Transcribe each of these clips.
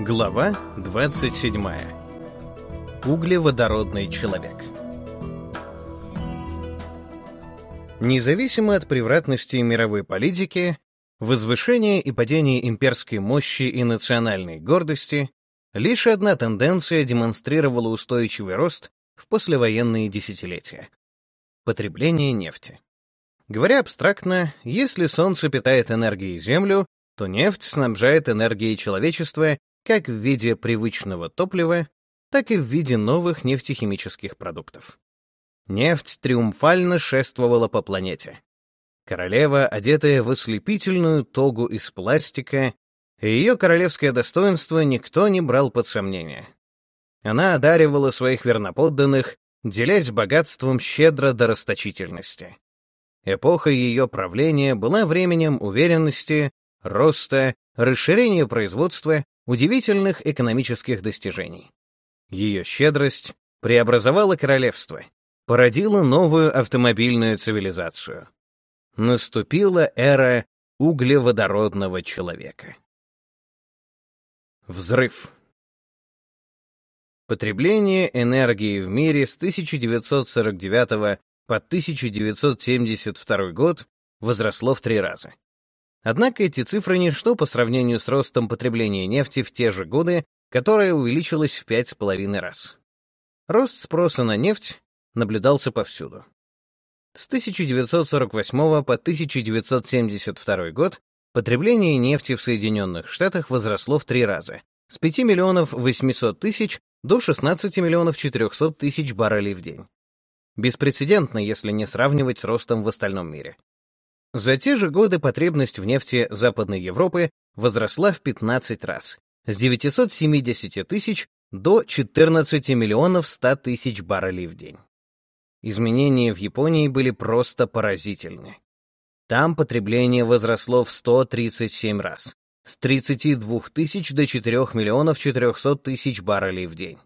Глава 27. Углеводородный человек. Независимо от превратности мировой политики, возвышения и падения имперской мощи и национальной гордости, лишь одна тенденция демонстрировала устойчивый рост в послевоенные десятилетия — потребление нефти. Говоря абстрактно, если Солнце питает энергией Землю, то нефть снабжает энергией человечество как в виде привычного топлива, так и в виде новых нефтехимических продуктов. Нефть триумфально шествовала по планете. Королева, одетая в ослепительную тогу из пластика, и ее королевское достоинство никто не брал под сомнение. Она одаривала своих верноподданных, делясь богатством щедро до расточительности. Эпоха ее правления была временем уверенности, роста, расширения производства удивительных экономических достижений. Ее щедрость преобразовала королевство, породила новую автомобильную цивилизацию. Наступила эра углеводородного человека. Взрыв. Потребление энергии в мире с 1949 по 1972 год возросло в три раза. Однако эти цифры ничто по сравнению с ростом потребления нефти в те же годы, которое увеличилось в пять с половиной раз. Рост спроса на нефть наблюдался повсюду. С 1948 по 1972 год потребление нефти в Соединенных Штатах возросло в три раза, с 5 миллионов 800 тысяч до 16 миллионов 400 тысяч баррелей в день. Беспрецедентно, если не сравнивать с ростом в остальном мире. За те же годы потребность в нефти Западной Европы возросла в 15 раз, с 970 тысяч до 14 миллионов 100 тысяч баррелей в день. Изменения в Японии были просто поразительны. Там потребление возросло в 137 раз, с 32 тысяч до 4 миллионов 400 тысяч баррелей в день.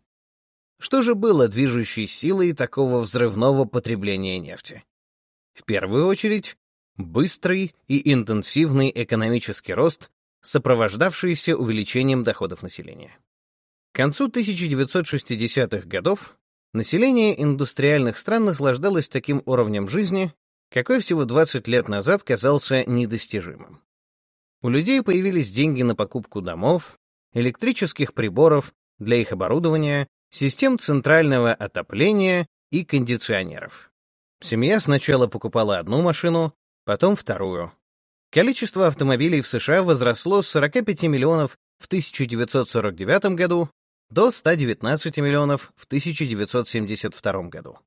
Что же было движущей силой такого взрывного потребления нефти? В первую очередь, быстрый и интенсивный экономический рост, сопровождавшийся увеличением доходов населения. К концу 1960-х годов население индустриальных стран наслаждалось таким уровнем жизни, какой всего 20 лет назад казался недостижимым. У людей появились деньги на покупку домов, электрических приборов для их оборудования, систем центрального отопления и кондиционеров. Семья сначала покупала одну машину, потом вторую. Количество автомобилей в США возросло с 45 миллионов в 1949 году до 119 миллионов в 1972 году.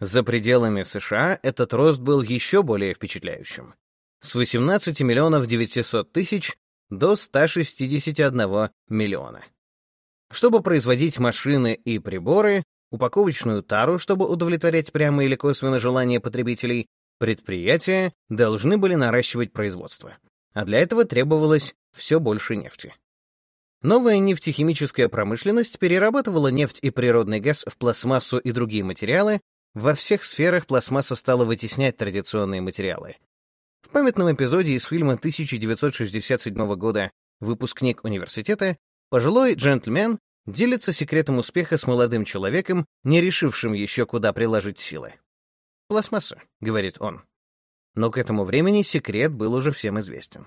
За пределами США этот рост был еще более впечатляющим. С 18 миллионов 900 тысяч до 161 миллиона. Чтобы производить машины и приборы, упаковочную тару, чтобы удовлетворять прямо или косвенно желания потребителей, Предприятия должны были наращивать производство, а для этого требовалось все больше нефти. Новая нефтехимическая промышленность перерабатывала нефть и природный газ в пластмассу и другие материалы, во всех сферах пластмасса стала вытеснять традиционные материалы. В памятном эпизоде из фильма 1967 года «Выпускник университета» пожилой джентльмен делится секретом успеха с молодым человеком, не решившим еще куда приложить силы. «Пластмасса», — говорит он. Но к этому времени секрет был уже всем известен.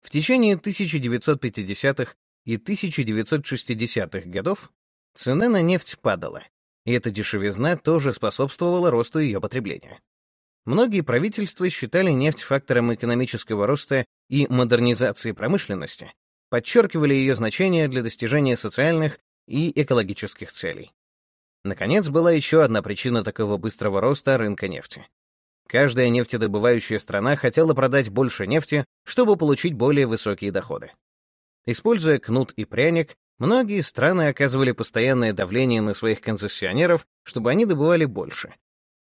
В течение 1950-х и 1960-х годов цена на нефть падала, и эта дешевизна тоже способствовала росту ее потребления. Многие правительства считали нефть фактором экономического роста и модернизации промышленности, подчеркивали ее значение для достижения социальных и экологических целей. Наконец, была еще одна причина такого быстрого роста рынка нефти. Каждая нефтедобывающая страна хотела продать больше нефти, чтобы получить более высокие доходы. Используя кнут и пряник, многие страны оказывали постоянное давление на своих концессионеров, чтобы они добывали больше.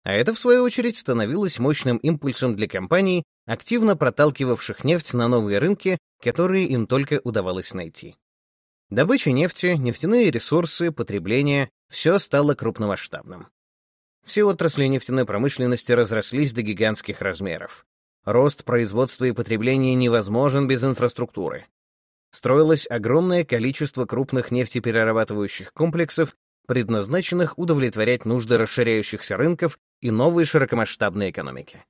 А это, в свою очередь, становилось мощным импульсом для компаний, активно проталкивавших нефть на новые рынки, которые им только удавалось найти. Добыча нефти, нефтяные ресурсы, потребление — все стало крупномасштабным. Все отрасли нефтяной промышленности разрослись до гигантских размеров. Рост производства и потребления невозможен без инфраструктуры. строилось огромное количество крупных нефтеперерабатывающих комплексов, предназначенных удовлетворять нужды расширяющихся рынков и новой широкомасштабной экономики.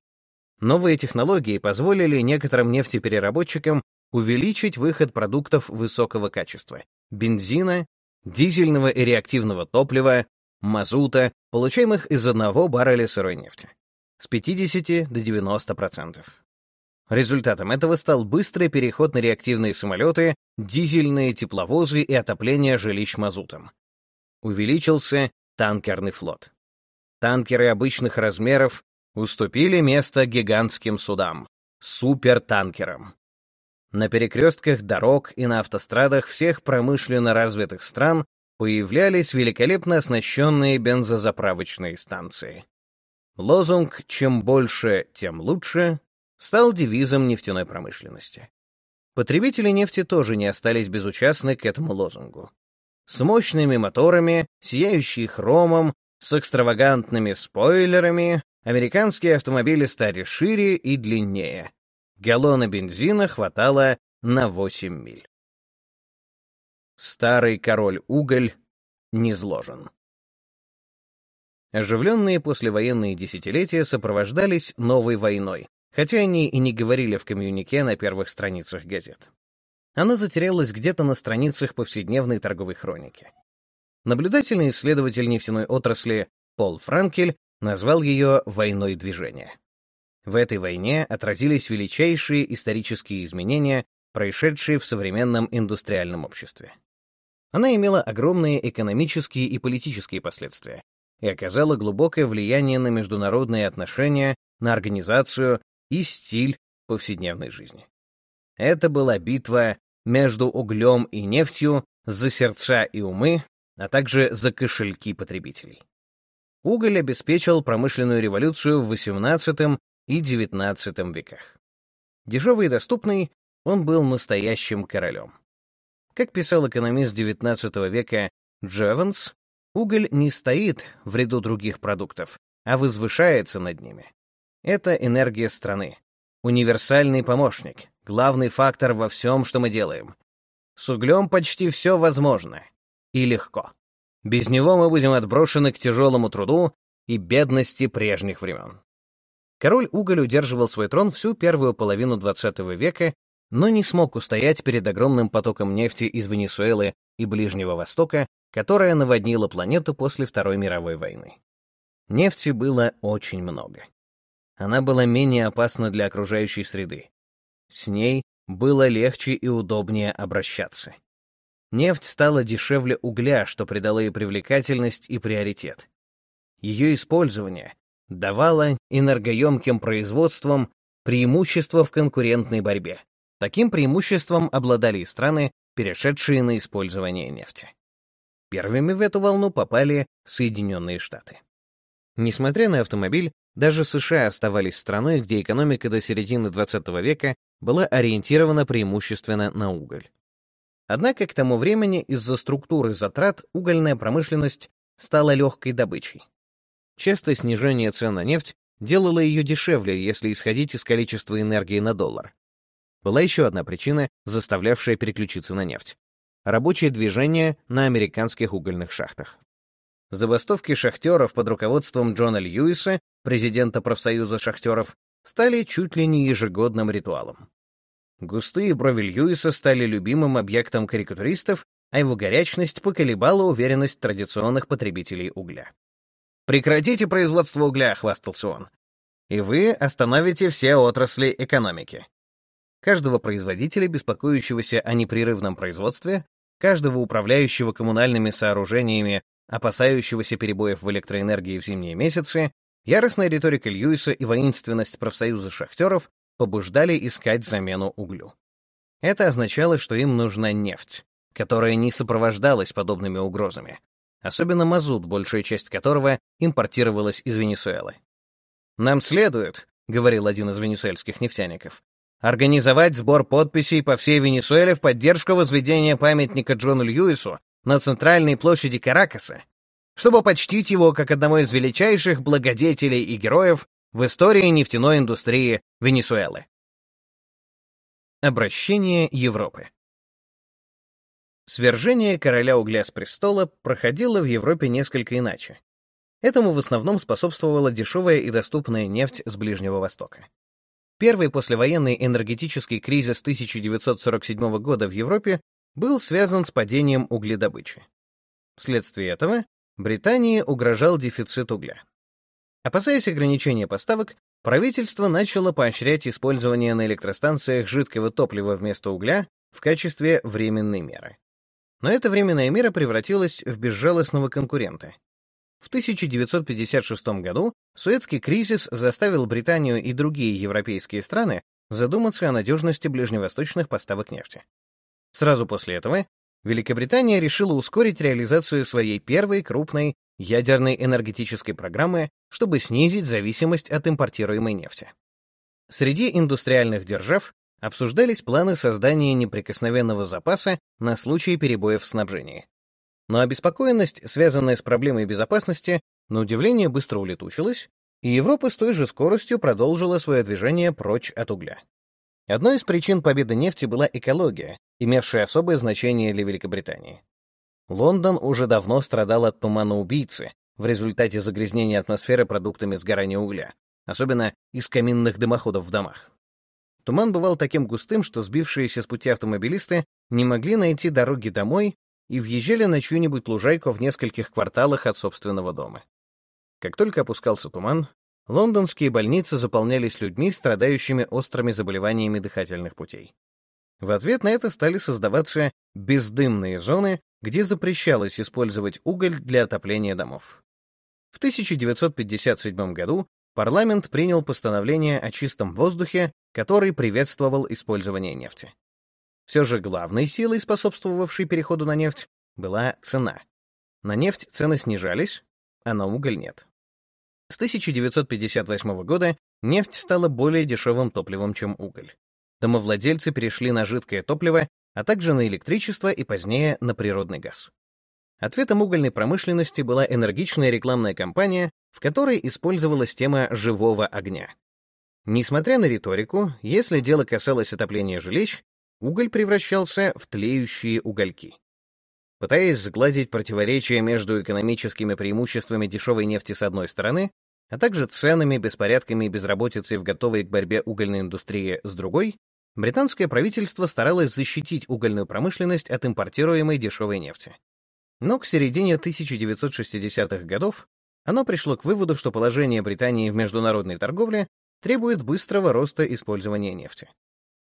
Новые технологии позволили некоторым нефтепереработчикам увеличить выход продуктов высокого качества — бензина, дизельного и реактивного топлива, мазута, получаемых из одного барреля сырой нефти, с 50 до 90%. Результатом этого стал быстрый переход на реактивные самолеты, дизельные тепловозы и отопление жилищ мазутом. Увеличился танкерный флот. Танкеры обычных размеров уступили место гигантским судам — супертанкерам. На перекрестках дорог и на автострадах всех промышленно развитых стран появлялись великолепно оснащенные бензозаправочные станции. Лозунг «чем больше, тем лучше» стал девизом нефтяной промышленности. Потребители нефти тоже не остались безучастны к этому лозунгу. С мощными моторами, сияющие хромом, с экстравагантными спойлерами, американские автомобили стали шире и длиннее. Галлона бензина хватало на 8 миль. Старый король-уголь не зложен. Оживленные послевоенные десятилетия сопровождались новой войной, хотя они и не говорили в коммюнике на первых страницах газет. Она затерялась где-то на страницах повседневной торговой хроники. Наблюдательный исследователь нефтяной отрасли Пол Франкель назвал ее «войной движения». В этой войне отразились величайшие исторические изменения, происшедшие в современном индустриальном обществе. Она имела огромные экономические и политические последствия и оказала глубокое влияние на международные отношения, на организацию и стиль повседневной жизни. Это была битва между углем и нефтью за сердца и умы, а также за кошельки потребителей. Уголь обеспечил промышленную революцию в XVIII и XIX веках. Дешевый и доступный, он был настоящим королем. Как писал экономист XIX века Джеванс, уголь не стоит в ряду других продуктов, а возвышается над ними. Это энергия страны, универсальный помощник, главный фактор во всем, что мы делаем. С углем почти все возможно и легко. Без него мы будем отброшены к тяжелому труду и бедности прежних времен. Король Уголь удерживал свой трон всю первую половину XX века, но не смог устоять перед огромным потоком нефти из Венесуэлы и Ближнего Востока, которая наводнила планету после Второй мировой войны. Нефти было очень много. Она была менее опасна для окружающей среды. С ней было легче и удобнее обращаться. Нефть стала дешевле угля, что придало ей привлекательность и приоритет. Ее использование давало энергоемким производствам преимущество в конкурентной борьбе. Таким преимуществом обладали и страны, перешедшие на использование нефти. Первыми в эту волну попали Соединенные Штаты. Несмотря на автомобиль, даже США оставались страной, где экономика до середины XX века была ориентирована преимущественно на уголь. Однако к тому времени из-за структуры затрат угольная промышленность стала легкой добычей. Частое снижение цен на нефть делало ее дешевле, если исходить из количества энергии на доллар. Была еще одна причина, заставлявшая переключиться на нефть. Рабочее движение на американских угольных шахтах. Забастовки шахтеров под руководством Джона Льюиса, президента профсоюза шахтеров, стали чуть ли не ежегодным ритуалом. Густые брови Льюиса стали любимым объектом карикатуристов, а его горячность поколебала уверенность традиционных потребителей угля. «Прекратите производство угля», — хвастался он, «и вы остановите все отрасли экономики». Каждого производителя, беспокоящегося о непрерывном производстве, каждого управляющего коммунальными сооружениями, опасающегося перебоев в электроэнергии в зимние месяцы, яростная риторика Льюиса и воинственность профсоюза шахтеров побуждали искать замену углю. Это означало, что им нужна нефть, которая не сопровождалась подобными угрозами, особенно мазут, большая часть которого импортировалась из Венесуэлы. «Нам следует», — говорил один из венесуэльских нефтяников, организовать сбор подписей по всей Венесуэле в поддержку возведения памятника Джону Льюису на центральной площади Каракаса, чтобы почтить его как одного из величайших благодетелей и героев в истории нефтяной индустрии Венесуэлы. Обращение Европы Свержение короля угля с престола проходило в Европе несколько иначе. Этому в основном способствовала дешевая и доступная нефть с Ближнего Востока. Первый послевоенный энергетический кризис 1947 года в Европе был связан с падением угледобычи. Вследствие этого Британии угрожал дефицит угля. Опасаясь ограничения поставок, правительство начало поощрять использование на электростанциях жидкого топлива вместо угля в качестве временной меры. Но эта временная мера превратилась в безжалостного конкурента. В 1956 году Суэцкий кризис заставил Британию и другие европейские страны задуматься о надежности ближневосточных поставок нефти. Сразу после этого Великобритания решила ускорить реализацию своей первой крупной ядерной энергетической программы, чтобы снизить зависимость от импортируемой нефти. Среди индустриальных держав обсуждались планы создания неприкосновенного запаса на случай перебоев в снабжении. Но обеспокоенность, связанная с проблемой безопасности, на удивление быстро улетучилась, и Европа с той же скоростью продолжила свое движение прочь от угля. Одной из причин победы нефти была экология, имевшая особое значение для Великобритании. Лондон уже давно страдал от тумана убийцы в результате загрязнения атмосферы продуктами сгорания угля, особенно из каминных дымоходов в домах. Туман бывал таким густым, что сбившиеся с пути автомобилисты не могли найти дороги домой и въезжали на чью-нибудь лужайку в нескольких кварталах от собственного дома. Как только опускался туман, лондонские больницы заполнялись людьми, страдающими острыми заболеваниями дыхательных путей. В ответ на это стали создаваться бездымные зоны, где запрещалось использовать уголь для отопления домов. В 1957 году парламент принял постановление о чистом воздухе, который приветствовал использование нефти. Все же главной силой, способствовавшей переходу на нефть, была цена. На нефть цены снижались, а на уголь нет. С 1958 года нефть стала более дешевым топливом, чем уголь. Домовладельцы перешли на жидкое топливо, а также на электричество и позднее на природный газ. Ответом угольной промышленности была энергичная рекламная кампания, в которой использовалась тема живого огня. Несмотря на риторику, если дело касалось отопления жилищ, уголь превращался в тлеющие угольки. Пытаясь сгладить противоречия между экономическими преимуществами дешевой нефти с одной стороны, а также ценами, беспорядками и безработицей в готовой к борьбе угольной индустрии с другой, британское правительство старалось защитить угольную промышленность от импортируемой дешевой нефти. Но к середине 1960-х годов оно пришло к выводу, что положение Британии в международной торговле требует быстрого роста использования нефти.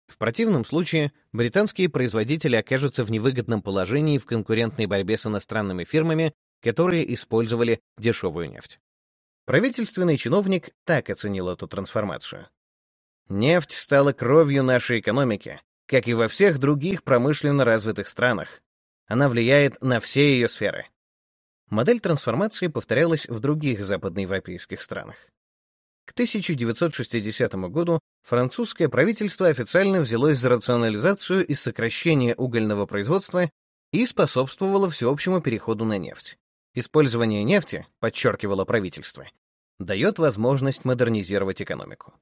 В противном случае британские производители окажутся в невыгодном положении в конкурентной борьбе с иностранными фирмами, которые использовали дешевую нефть. Правительственный чиновник так оценил эту трансформацию. Нефть стала кровью нашей экономики, как и во всех других промышленно развитых странах. Она влияет на все ее сферы. Модель трансформации повторялась в других западноевропейских странах. К 1960 году французское правительство официально взялось за рационализацию и сокращение угольного производства и способствовало всеобщему переходу на нефть. Использование нефти, подчеркивало правительство, дает возможность модернизировать экономику.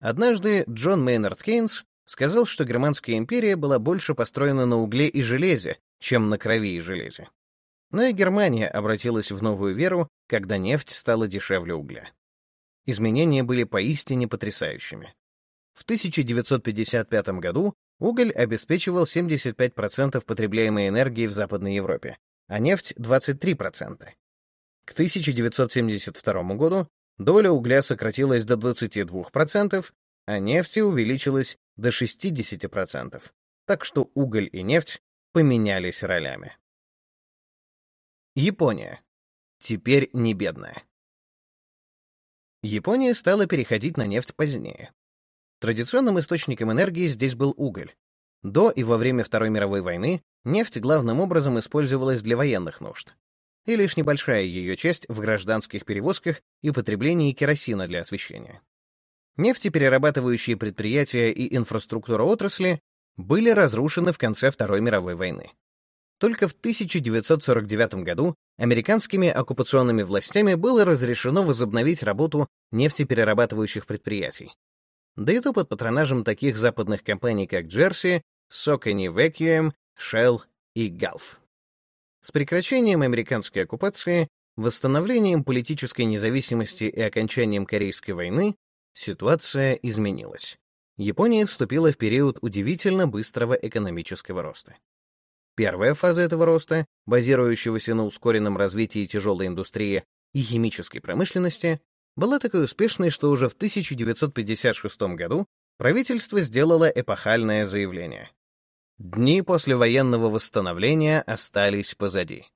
Однажды Джон Мейнард Кейнс сказал, что Германская империя была больше построена на угле и железе, чем на крови и железе. Но и Германия обратилась в новую веру, когда нефть стала дешевле угля. Изменения были поистине потрясающими. В 1955 году уголь обеспечивал 75% потребляемой энергии в Западной Европе, а нефть — 23%. К 1972 году доля угля сократилась до 22%, а нефти увеличилась до 60%, так что уголь и нефть поменялись ролями. Япония. Теперь не бедная. Япония стала переходить на нефть позднее. Традиционным источником энергии здесь был уголь. До и во время Второй мировой войны нефть главным образом использовалась для военных нужд, и лишь небольшая ее часть в гражданских перевозках и потреблении керосина для освещения. Нефтеперерабатывающие предприятия и инфраструктура отрасли были разрушены в конце Второй мировой войны. Только в 1949 году американскими оккупационными властями было разрешено возобновить работу нефтеперерабатывающих предприятий. Да и то под патронажем таких западных компаний, как Джерси, Socony Vacuum, Shell и Галф. С прекращением американской оккупации, восстановлением политической независимости и окончанием Корейской войны ситуация изменилась. Япония вступила в период удивительно быстрого экономического роста. Первая фаза этого роста, базирующегося на ускоренном развитии тяжелой индустрии и химической промышленности, была такой успешной, что уже в 1956 году правительство сделало эпохальное заявление. Дни после военного восстановления остались позади.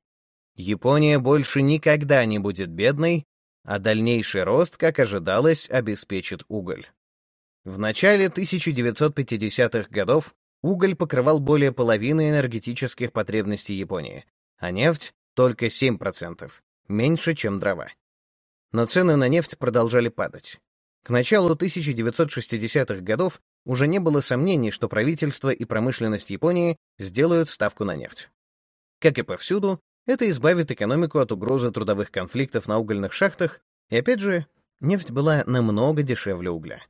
Япония больше никогда не будет бедной, а дальнейший рост, как ожидалось, обеспечит уголь. В начале 1950-х годов уголь покрывал более половины энергетических потребностей Японии, а нефть — только 7%, меньше, чем дрова. Но цены на нефть продолжали падать. К началу 1960-х годов уже не было сомнений, что правительство и промышленность Японии сделают ставку на нефть. Как и повсюду, это избавит экономику от угрозы трудовых конфликтов на угольных шахтах, и опять же, нефть была намного дешевле угля.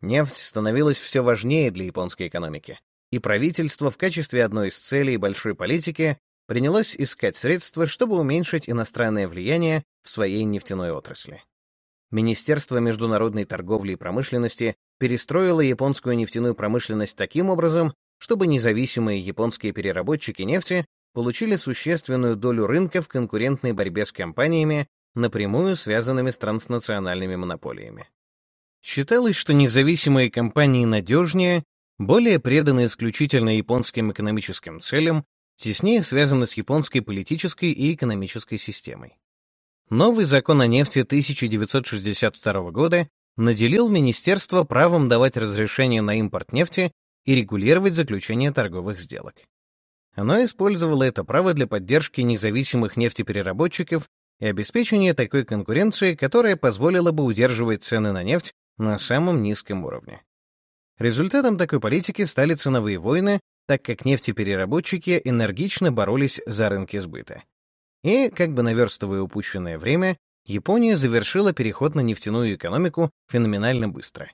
Нефть становилась все важнее для японской экономики, и правительство в качестве одной из целей большой политики принялось искать средства, чтобы уменьшить иностранное влияние в своей нефтяной отрасли. Министерство международной торговли и промышленности перестроило японскую нефтяную промышленность таким образом, чтобы независимые японские переработчики нефти получили существенную долю рынка в конкурентной борьбе с компаниями, напрямую связанными с транснациональными монополиями. Считалось, что независимые компании надежнее, более преданы исключительно японским экономическим целям, теснее связаны с японской политической и экономической системой. Новый закон о нефти 1962 года наделил министерство правом давать разрешение на импорт нефти и регулировать заключение торговых сделок. Оно использовало это право для поддержки независимых нефтепереработчиков и обеспечения такой конкуренции, которая позволила бы удерживать цены на нефть на самом низком уровне. Результатом такой политики стали ценовые войны, так как нефтепереработчики энергично боролись за рынки сбыта. И, как бы наверстывая упущенное время, Япония завершила переход на нефтяную экономику феноменально быстро.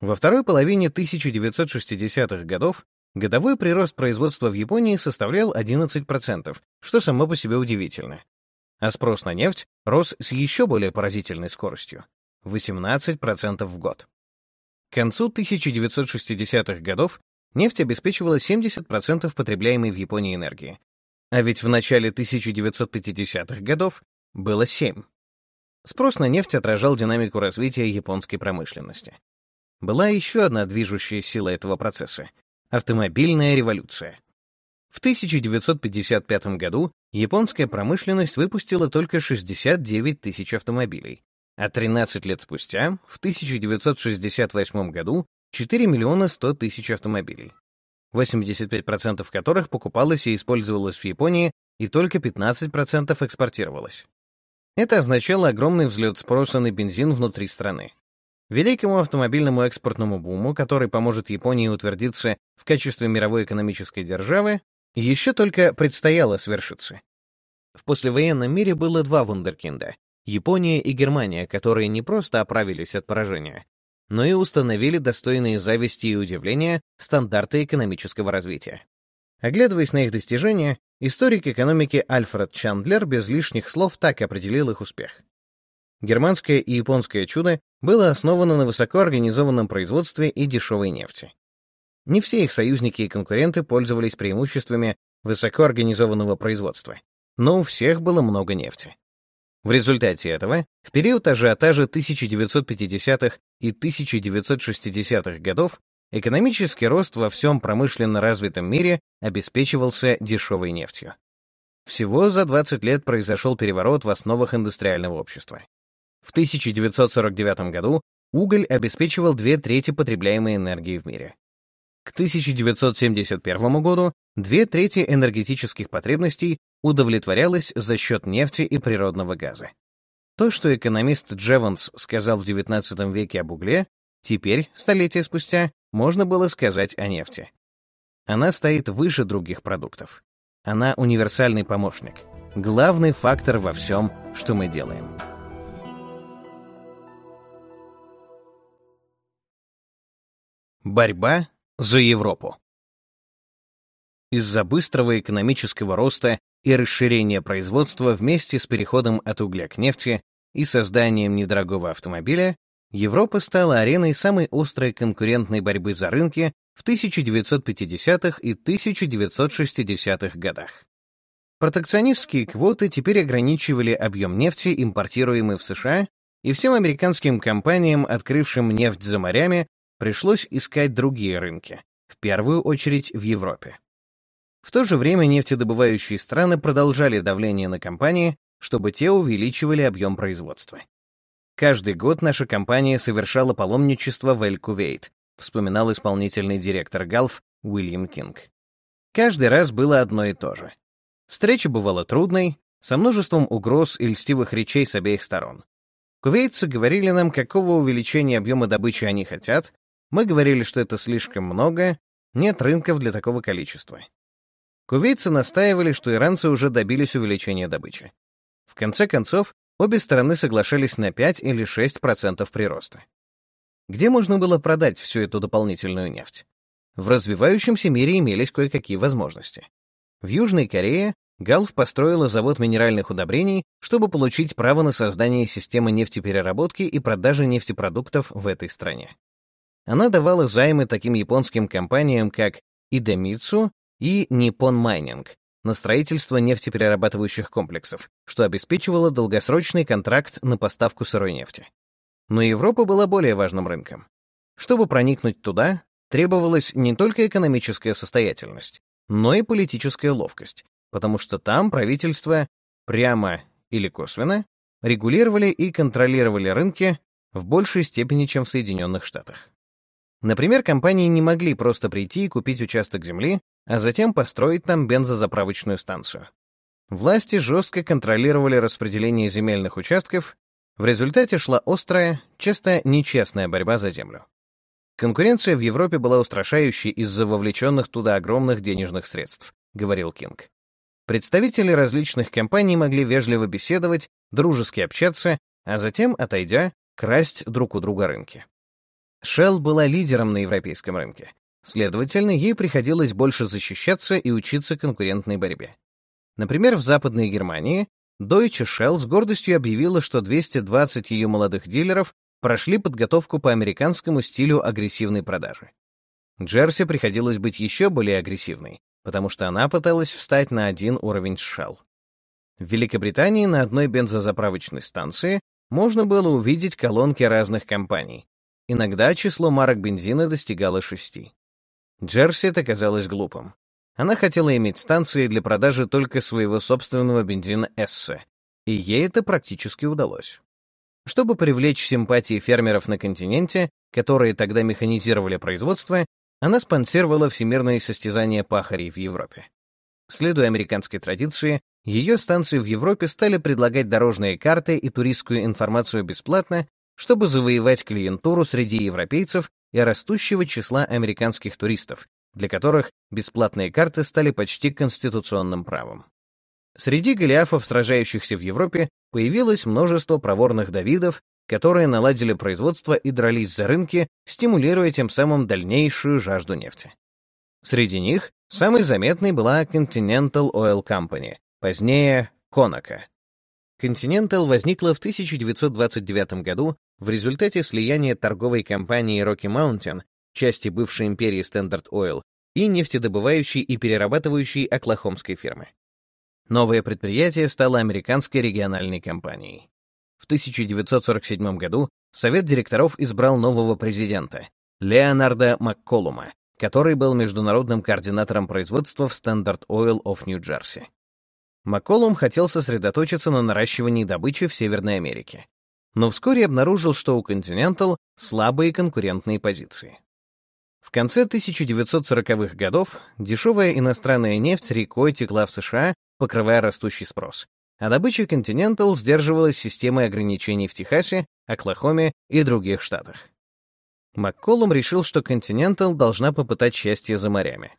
Во второй половине 1960-х годов годовой прирост производства в Японии составлял 11%, что само по себе удивительно. А спрос на нефть рос с еще более поразительной скоростью — 18% в год. К концу 1960-х годов нефть обеспечивала 70% потребляемой в Японии энергии. А ведь в начале 1950-х годов было 7. Спрос на нефть отражал динамику развития японской промышленности. Была еще одна движущая сила этого процесса — автомобильная революция. В 1955 году японская промышленность выпустила только 69 тысяч автомобилей, а 13 лет спустя, в 1968 году, 4 миллиона 100 тысяч автомобилей, 85% которых покупалось и использовалось в Японии, и только 15% экспортировалось. Это означало огромный взлет спроса на бензин внутри страны. Великому автомобильному экспортному буму, который поможет Японии утвердиться в качестве мировой экономической державы, еще только предстояло свершиться. В послевоенном мире было два вундеркинда — Япония и Германия, которые не просто оправились от поражения, но и установили достойные зависти и удивления стандарты экономического развития. Оглядываясь на их достижения, историк экономики Альфред Чандлер без лишних слов так определил их успех. Германское и японское чудо было основано на высокоорганизованном производстве и дешевой нефти. Не все их союзники и конкуренты пользовались преимуществами высокоорганизованного производства, но у всех было много нефти. В результате этого, в период ажиотажа 1950-х и 1960-х годов Экономический рост во всем промышленно развитом мире обеспечивался дешевой нефтью. Всего за 20 лет произошел переворот в основах индустриального общества. В 1949 году уголь обеспечивал две трети потребляемой энергии в мире. К 1971 году две трети энергетических потребностей удовлетворялось за счет нефти и природного газа. То, что экономист Джеванс сказал в XIX веке об угле, теперь, столетия спустя, можно было сказать о нефти. Она стоит выше других продуктов. Она универсальный помощник, главный фактор во всем, что мы делаем. Борьба за Европу из-за быстрого экономического роста и расширения производства вместе с переходом от угля к нефти и созданием недорогого автомобиля, Европа стала ареной самой острой конкурентной борьбы за рынки в 1950-х и 1960-х годах. Протекционистские квоты теперь ограничивали объем нефти, импортируемый в США, и всем американским компаниям, открывшим нефть за морями, пришлось искать другие рынки, в первую очередь в Европе. В то же время нефтедобывающие страны продолжали давление на компании, чтобы те увеличивали объем производства. Каждый год наша компания совершала паломничество в Эль-Кувейт, вспоминал исполнительный директор Галф Уильям Кинг. Каждый раз было одно и то же. Встреча бывала трудной, со множеством угроз и льстивых речей с обеих сторон. Кувейтцы говорили нам, какого увеличения объема добычи они хотят, мы говорили, что это слишком много, нет рынков для такого количества. Кувейцы настаивали, что иранцы уже добились увеличения добычи. В конце концов, обе стороны соглашались на 5 или 6% прироста. Где можно было продать всю эту дополнительную нефть? В развивающемся мире имелись кое-какие возможности. В Южной Корее Галф построила завод минеральных удобрений, чтобы получить право на создание системы нефтепереработки и продажи нефтепродуктов в этой стране. Она давала займы таким японским компаниям, как Идемитсу и Nippon Mining на строительство нефтеперерабатывающих комплексов, что обеспечивало долгосрочный контракт на поставку сырой нефти. Но Европа была более важным рынком. Чтобы проникнуть туда, требовалась не только экономическая состоятельность, но и политическая ловкость, потому что там правительство прямо или косвенно регулировали и контролировали рынки в большей степени, чем в Соединенных Штатах. Например, компании не могли просто прийти и купить участок земли, а затем построить там бензозаправочную станцию. Власти жестко контролировали распределение земельных участков, в результате шла острая, часто нечестная борьба за землю. Конкуренция в Европе была устрашающей из-за вовлеченных туда огромных денежных средств, говорил Кинг. Представители различных компаний могли вежливо беседовать, дружески общаться, а затем, отойдя, красть друг у друга рынки. Shell была лидером на европейском рынке. Следовательно, ей приходилось больше защищаться и учиться конкурентной борьбе. Например, в Западной Германии Deutsche Shell с гордостью объявила, что 220 ее молодых дилеров прошли подготовку по американскому стилю агрессивной продажи. Джерси приходилось быть еще более агрессивной, потому что она пыталась встать на один уровень с Shell. В Великобритании на одной бензозаправочной станции можно было увидеть колонки разных компаний. Иногда число марок бензина достигало шести. Джерси это казалось глупым. Она хотела иметь станции для продажи только своего собственного бензина Эссе, и ей это практически удалось. Чтобы привлечь симпатии фермеров на континенте, которые тогда механизировали производство, она спонсировала всемирные состязания пахарей в Европе. Следуя американской традиции, ее станции в Европе стали предлагать дорожные карты и туристскую информацию бесплатно, чтобы завоевать клиентуру среди европейцев и растущего числа американских туристов, для которых бесплатные карты стали почти конституционным правом. Среди голиафов, сражающихся в Европе, появилось множество проворных давидов, которые наладили производство и дрались за рынки, стимулируя тем самым дальнейшую жажду нефти. Среди них самой заметной была Continental Oil Company, позднее Conoco. Continental возникла в 1929 году в результате слияния торговой компании Rocky Mountain, части бывшей империи Standard Oil, и нефтедобывающей и перерабатывающей оклахомской фирмы. Новое предприятие стало американской региональной компанией. В 1947 году Совет директоров избрал нового президента, Леонарда Макколума, который был международным координатором производства в Standard Oil of New Jersey. Макколум хотел сосредоточиться на наращивании добычи в Северной Америке, но вскоре обнаружил, что у Continental слабые конкурентные позиции. В конце 1940-х годов дешевая иностранная нефть рекой текла в США покрывая растущий спрос. А добыча Continental сдерживалась системой ограничений в Техасе, Оклахоме и других штатах. Макколум решил, что Continental должна попытать счастье за морями.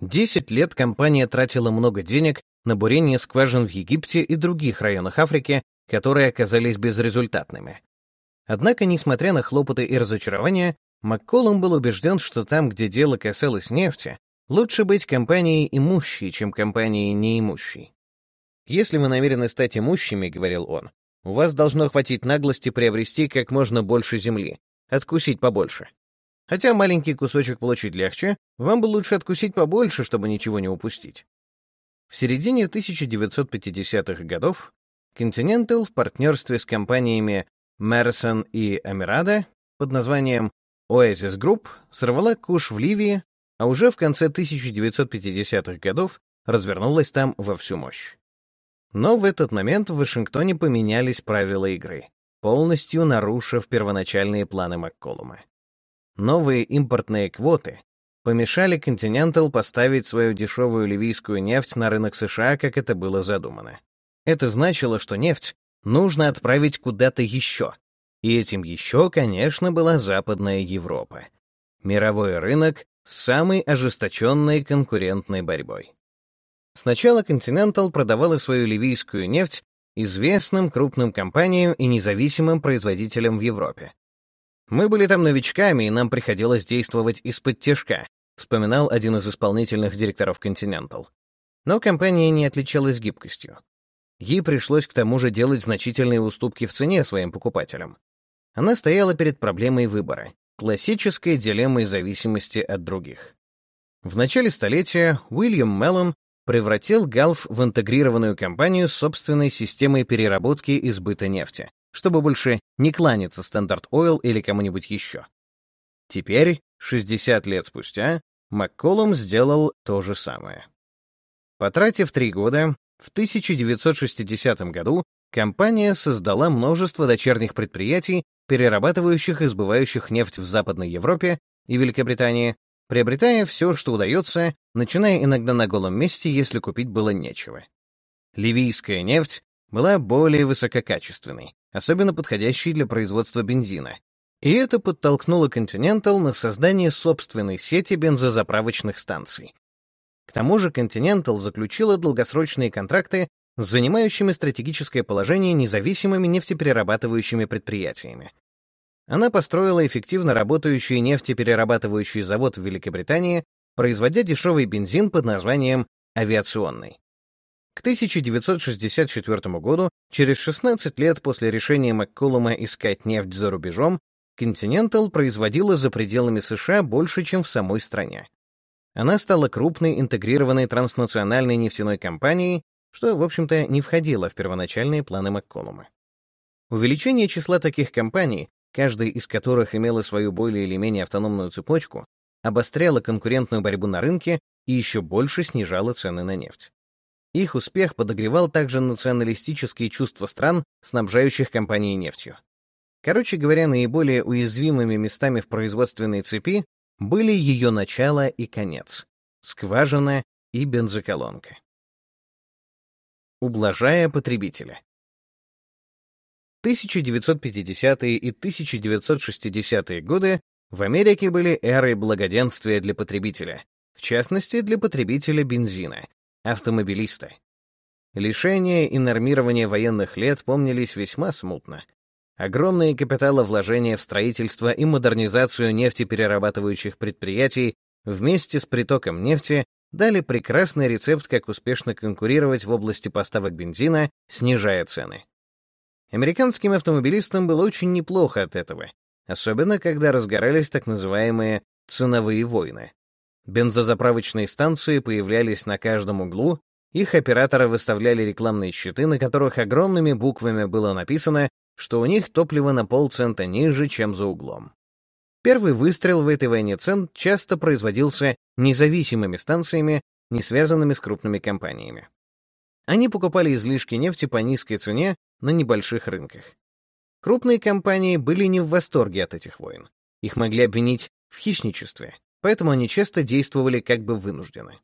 Десять лет компания тратила много денег на бурение скважин в Египте и других районах Африки, которые оказались безрезультатными. Однако, несмотря на хлопоты и разочарования, Макколум был убежден, что там, где дело касалось нефти, Лучше быть компанией имущей, чем компанией неимущей. «Если вы намерены стать имущими, — говорил он, — у вас должно хватить наглости приобрести как можно больше земли, откусить побольше. Хотя маленький кусочек получить легче, вам бы лучше откусить побольше, чтобы ничего не упустить». В середине 1950-х годов Continental в партнерстве с компаниями Мерсон и Амирада под названием Oasis Group сорвала куш в Ливии, а уже в конце 1950-х годов развернулась там во всю мощь. Но в этот момент в Вашингтоне поменялись правила игры, полностью нарушив первоначальные планы Макколума. Новые импортные квоты помешали Continental поставить свою дешевую ливийскую нефть на рынок США, как это было задумано. Это значило, что нефть нужно отправить куда-то еще. И этим еще, конечно, была Западная Европа. Мировой рынок с самой ожесточенной конкурентной борьбой. Сначала Continental продавала свою ливийскую нефть известным крупным компаниям и независимым производителям в Европе. «Мы были там новичками, и нам приходилось действовать из-под тяжка», вспоминал один из исполнительных директоров Continental. Но компания не отличалась гибкостью. Ей пришлось к тому же делать значительные уступки в цене своим покупателям. Она стояла перед проблемой выбора, классической дилеммой зависимости от других. В начале столетия Уильям Меллон превратил Галф в интегрированную компанию с собственной системой переработки и сбыта нефти, чтобы больше не кланяться Стандарт Ойл или кому-нибудь еще. Теперь, 60 лет спустя, Макколум сделал то же самое. Потратив три года, в 1960 году компания создала множество дочерних предприятий, перерабатывающих и сбывающих нефть в Западной Европе и Великобритании, приобретая все, что удается, начиная иногда на голом месте, если купить было нечего. Ливийская нефть была более высококачественной, особенно подходящей для производства бензина. И это подтолкнуло Continental на создание собственной сети бензозаправочных станций, к тому же Continental заключила долгосрочные контракты с занимающими стратегическое положение независимыми нефтеперерабатывающими предприятиями. Она построила эффективно работающий нефтеперерабатывающий завод в Великобритании, производя дешевый бензин под названием «авиационный». К 1964 году, через 16 лет после решения Макколума искать нефть за рубежом, Continental производила за пределами США больше, чем в самой стране. Она стала крупной интегрированной транснациональной нефтяной компанией, что, в общем-то, не входило в первоначальные планы Макколума. Увеличение числа таких компаний, каждая из которых имела свою более или менее автономную цепочку, обостряло конкурентную борьбу на рынке и еще больше снижало цены на нефть. Их успех подогревал также националистические чувства стран, снабжающих компании нефтью. Короче говоря, наиболее уязвимыми местами в производственной цепи были ее начало и конец, скважина и бензоколонка. Ублажая потребителя. 1950-е и 1960-е годы в Америке были эрой благоденствия для потребителя, в частности, для потребителя бензина, автомобилиста. Лишение и нормирование военных лет помнились весьма смутно, Огромные капиталовложения в строительство и модернизацию нефтеперерабатывающих предприятий вместе с притоком нефти дали прекрасный рецепт, как успешно конкурировать в области поставок бензина, снижая цены. Американским автомобилистам было очень неплохо от этого, особенно когда разгорались так называемые ценовые войны. Бензозаправочные станции появлялись на каждом углу, их операторы выставляли рекламные щиты, на которых огромными буквами было написано что у них топливо на полцента ниже, чем за углом. Первый выстрел в этой войне цен часто производился независимыми станциями, не связанными с крупными компаниями. Они покупали излишки нефти по низкой цене на небольших рынках. Крупные компании были не в восторге от этих войн. Их могли обвинить в хищничестве, поэтому они часто действовали как бы вынуждены.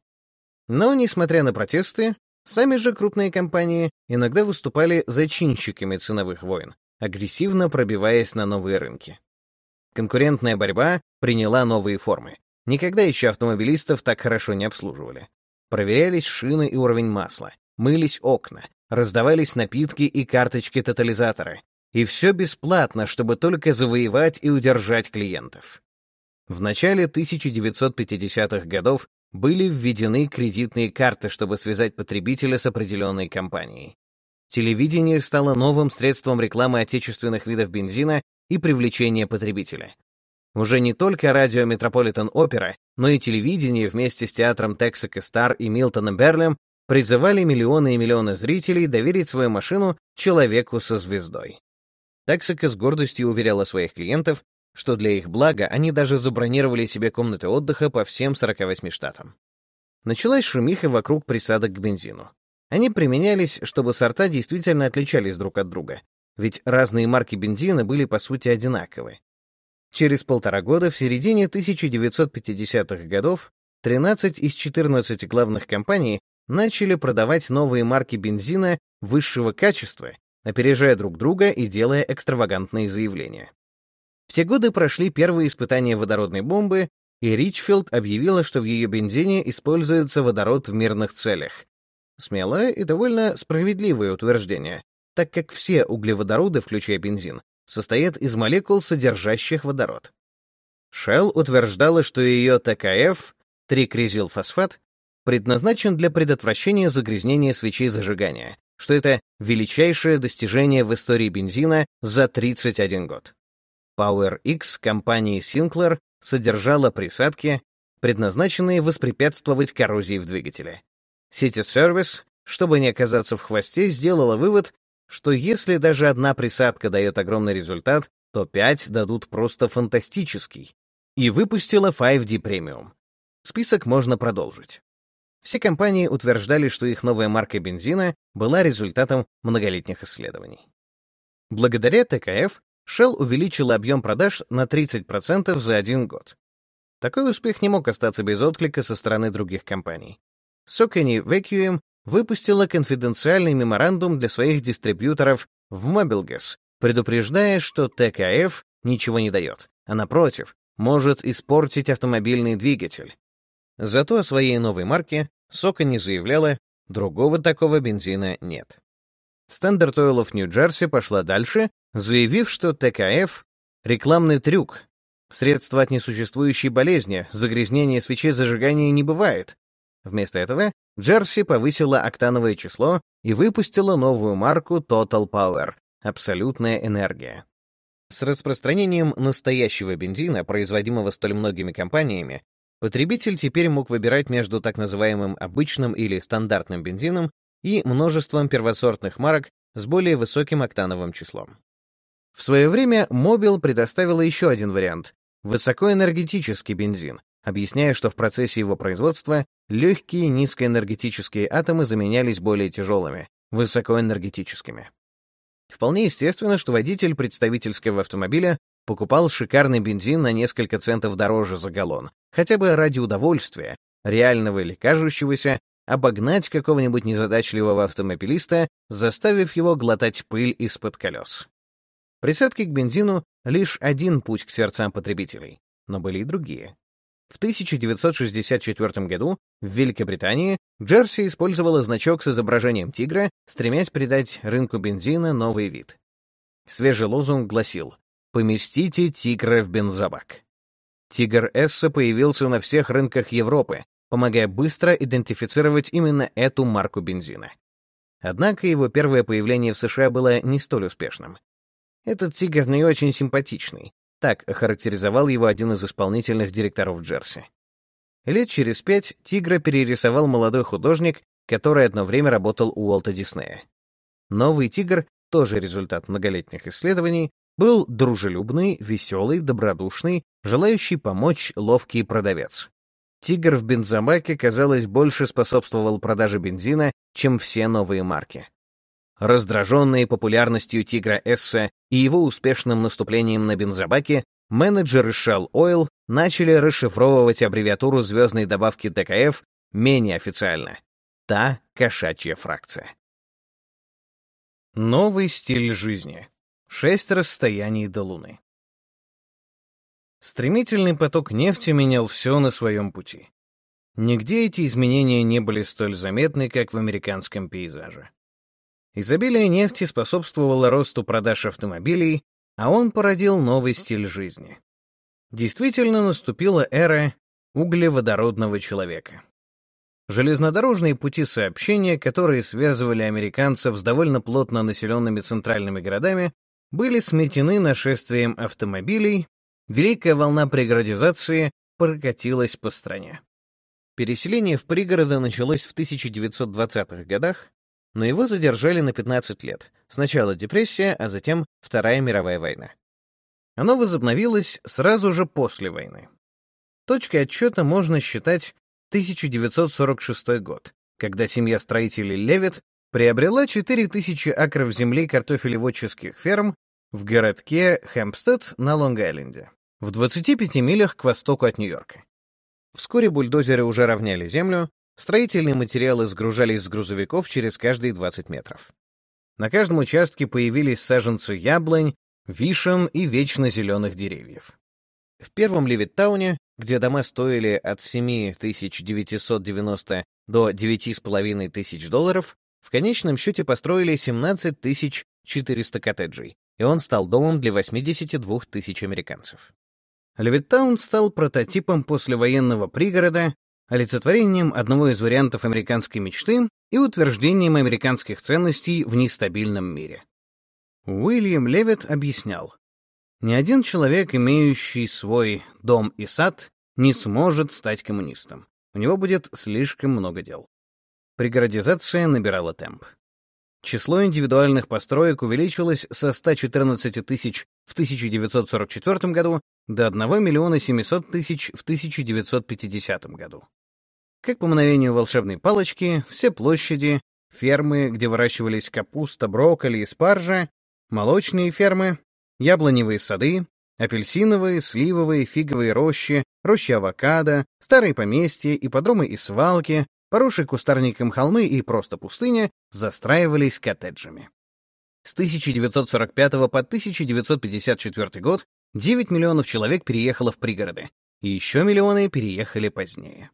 Но, несмотря на протесты, сами же крупные компании иногда выступали зачинщиками ценовых войн, агрессивно пробиваясь на новые рынки. Конкурентная борьба приняла новые формы. Никогда еще автомобилистов так хорошо не обслуживали. Проверялись шины и уровень масла, мылись окна, раздавались напитки и карточки тотализатора. И все бесплатно, чтобы только завоевать и удержать клиентов. В начале 1950-х годов были введены кредитные карты, чтобы связать потребителя с определенной компанией. Телевидение стало новым средством рекламы отечественных видов бензина и привлечения потребителя. Уже не только радио Метрополитен Опера, но и телевидение вместе с театром Texaco Стар и Милтоном Берлем призывали миллионы и миллионы зрителей доверить свою машину человеку со звездой. Texaco с гордостью уверяла своих клиентов, что для их блага они даже забронировали себе комнаты отдыха по всем 48 штатам. Началась шумиха вокруг присадок к бензину. Они применялись, чтобы сорта действительно отличались друг от друга, ведь разные марки бензина были по сути одинаковы. Через полтора года, в середине 1950-х годов, 13 из 14 главных компаний начали продавать новые марки бензина высшего качества, опережая друг друга и делая экстравагантные заявления. В те годы прошли первые испытания водородной бомбы, и Ричфилд объявила, что в ее бензине используется водород в мирных целях. Смелое и довольно справедливое утверждение, так как все углеводороды, включая бензин, состоят из молекул, содержащих водород. Shell утверждала, что ее ТКФ, трикризилфосфат, предназначен для предотвращения загрязнения свечей зажигания, что это величайшее достижение в истории бензина за 31 год. Power X компании Sinclair содержала присадки, предназначенные воспрепятствовать коррозии в двигателе. City Service, чтобы не оказаться в хвосте, сделала вывод, что если даже одна присадка дает огромный результат, то пять дадут просто фантастический, и выпустила 5D Premium. Список можно продолжить. Все компании утверждали, что их новая марка бензина была результатом многолетних исследований. Благодаря ТКФ Shell увеличила объем продаж на 30% за один год. Такой успех не мог остаться без отклика со стороны других компаний. Socony Vacuum выпустила конфиденциальный меморандум для своих дистрибьюторов в Mobilgas, предупреждая, что ТКФ ничего не дает, а напротив, может испортить автомобильный двигатель. Зато о своей новой марке Socony заявляла, другого такого бензина нет. Standard Oil of New Jersey пошла дальше, заявив, что ТКФ — рекламный трюк, средство от несуществующей болезни, загрязнения свечей зажигания не бывает. Вместо этого Джерси повысила октановое число и выпустила новую марку Total Power — абсолютная энергия. С распространением настоящего бензина, производимого столь многими компаниями, потребитель теперь мог выбирать между так называемым обычным или стандартным бензином и множеством первосортных марок с более высоким октановым числом. В свое время Mobil предоставила еще один вариант — высокоэнергетический бензин, объясняя, что в процессе его производства легкие низкоэнергетические атомы заменялись более тяжелыми, высокоэнергетическими. Вполне естественно, что водитель представительского автомобиля покупал шикарный бензин на несколько центов дороже за галлон, хотя бы ради удовольствия, реального или кажущегося, обогнать какого-нибудь незадачливого автомобилиста, заставив его глотать пыль из-под колес. Присадки к бензину — лишь один путь к сердцам потребителей, но были и другие. В 1964 году в Великобритании Джерси использовала значок с изображением тигра, стремясь придать рынку бензина новый вид. Свежий лозунг гласил «Поместите тигра в бензобак». Тигр Эсса появился на всех рынках Европы, помогая быстро идентифицировать именно эту марку бензина. Однако его первое появление в США было не столь успешным. Этот тигр не очень симпатичный, так охарактеризовал его один из исполнительных директоров Джерси. Лет через пять тигра перерисовал молодой художник, который одно время работал у Уолта Диснея. Новый тигр, тоже результат многолетних исследований, был дружелюбный, веселый, добродушный, желающий помочь ловкий продавец. Тигр в бензобаке, казалось, больше способствовал продаже бензина, чем все новые марки. Раздраженные популярностью Тигра Эсса и его успешным наступлением на бензобаке, менеджеры Shell Oil начали расшифровывать аббревиатуру звездной добавки ТКФ менее официально. Та кошачья фракция. Новый стиль жизни. Шесть расстояний до Луны. Стремительный поток нефти менял все на своем пути. Нигде эти изменения не были столь заметны, как в американском пейзаже. Изобилие нефти способствовало росту продаж автомобилей, а он породил новый стиль жизни. Действительно наступила эра углеводородного человека. Железнодорожные пути сообщения, которые связывали американцев с довольно плотно населенными центральными городами, были сметены нашествием автомобилей, великая волна пригородизации прокатилась по стране. Переселение в пригороды началось в 1920-х годах, но его задержали на 15 лет. Сначала депрессия, а затем Вторая мировая война. Оно возобновилось сразу же после войны. Точкой отсчета можно считать 1946 год, когда семья строителей Левит приобрела 4000 акров земли картофелеводческих ферм в городке Хэмпстед на Лонг-Айленде, в 25 милях к востоку от Нью-Йорка. Вскоре бульдозеры уже равняли землю, строительные материалы сгружались с грузовиков через каждые 20 метров. На каждом участке появились саженцы яблонь, вишен и вечно зеленых деревьев. В первом Левиттауне, где дома стоили от 7990 до 9,5 тысяч долларов, в конечном счете построили 17 400 коттеджей, и он стал домом для 82 тысяч американцев. Левиттаун стал прототипом послевоенного пригорода, олицетворением одного из вариантов американской мечты и утверждением американских ценностей в нестабильном мире. Уильям Левит объяснял, «Ни один человек, имеющий свой дом и сад, не сможет стать коммунистом. У него будет слишком много дел». Пригородизация набирала темп. Число индивидуальных построек увеличилось со 114 тысяч в 1944 году до 1 миллиона 700 тысяч в 1950 году. Как по мановению волшебной палочки, все площади, фермы, где выращивались капуста, брокколи и спаржа, молочные фермы, яблоневые сады, апельсиновые, сливовые, фиговые рощи, рощи авокадо, старые поместья, ипподромы и свалки, поросшие кустарником холмы и просто пустыня застраивались коттеджами. С 1945 по 1954 год 9 миллионов человек переехало в пригороды, и еще миллионы переехали позднее.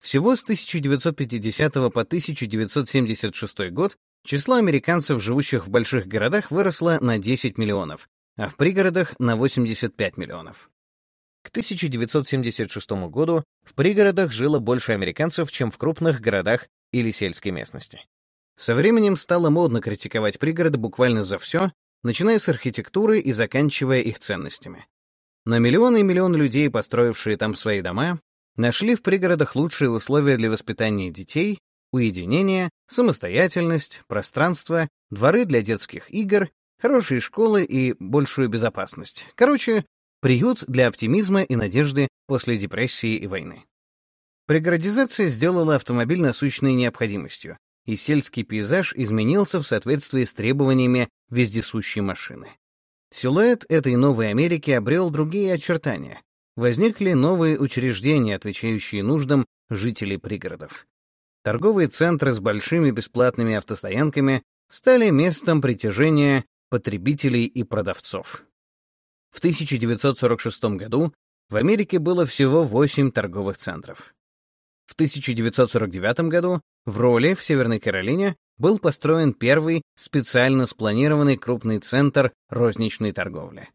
Всего с 1950 по 1976 год число американцев, живущих в больших городах, выросло на 10 миллионов, а в пригородах — на 85 миллионов. К 1976 году в пригородах жило больше американцев, чем в крупных городах или сельской местности. Со временем стало модно критиковать пригороды буквально за все, начиная с архитектуры и заканчивая их ценностями. Но миллионы и миллионы людей, построившие там свои дома, нашли в пригородах лучшие условия для воспитания детей, уединение, самостоятельность, пространство, дворы для детских игр, хорошие школы и большую безопасность. Короче, приют для оптимизма и надежды после депрессии и войны. Пригородизация сделала автомобиль насущной необходимостью, и сельский пейзаж изменился в соответствии с требованиями вездесущей машины. Силуэт этой новой Америки обрел другие очертания. Возникли новые учреждения, отвечающие нуждам жителей пригородов. Торговые центры с большими бесплатными автостоянками стали местом притяжения потребителей и продавцов. В 1946 году в Америке было всего 8 торговых центров. В 1949 году в Роле, в Северной Каролине, был построен первый специально спланированный крупный центр розничной торговли.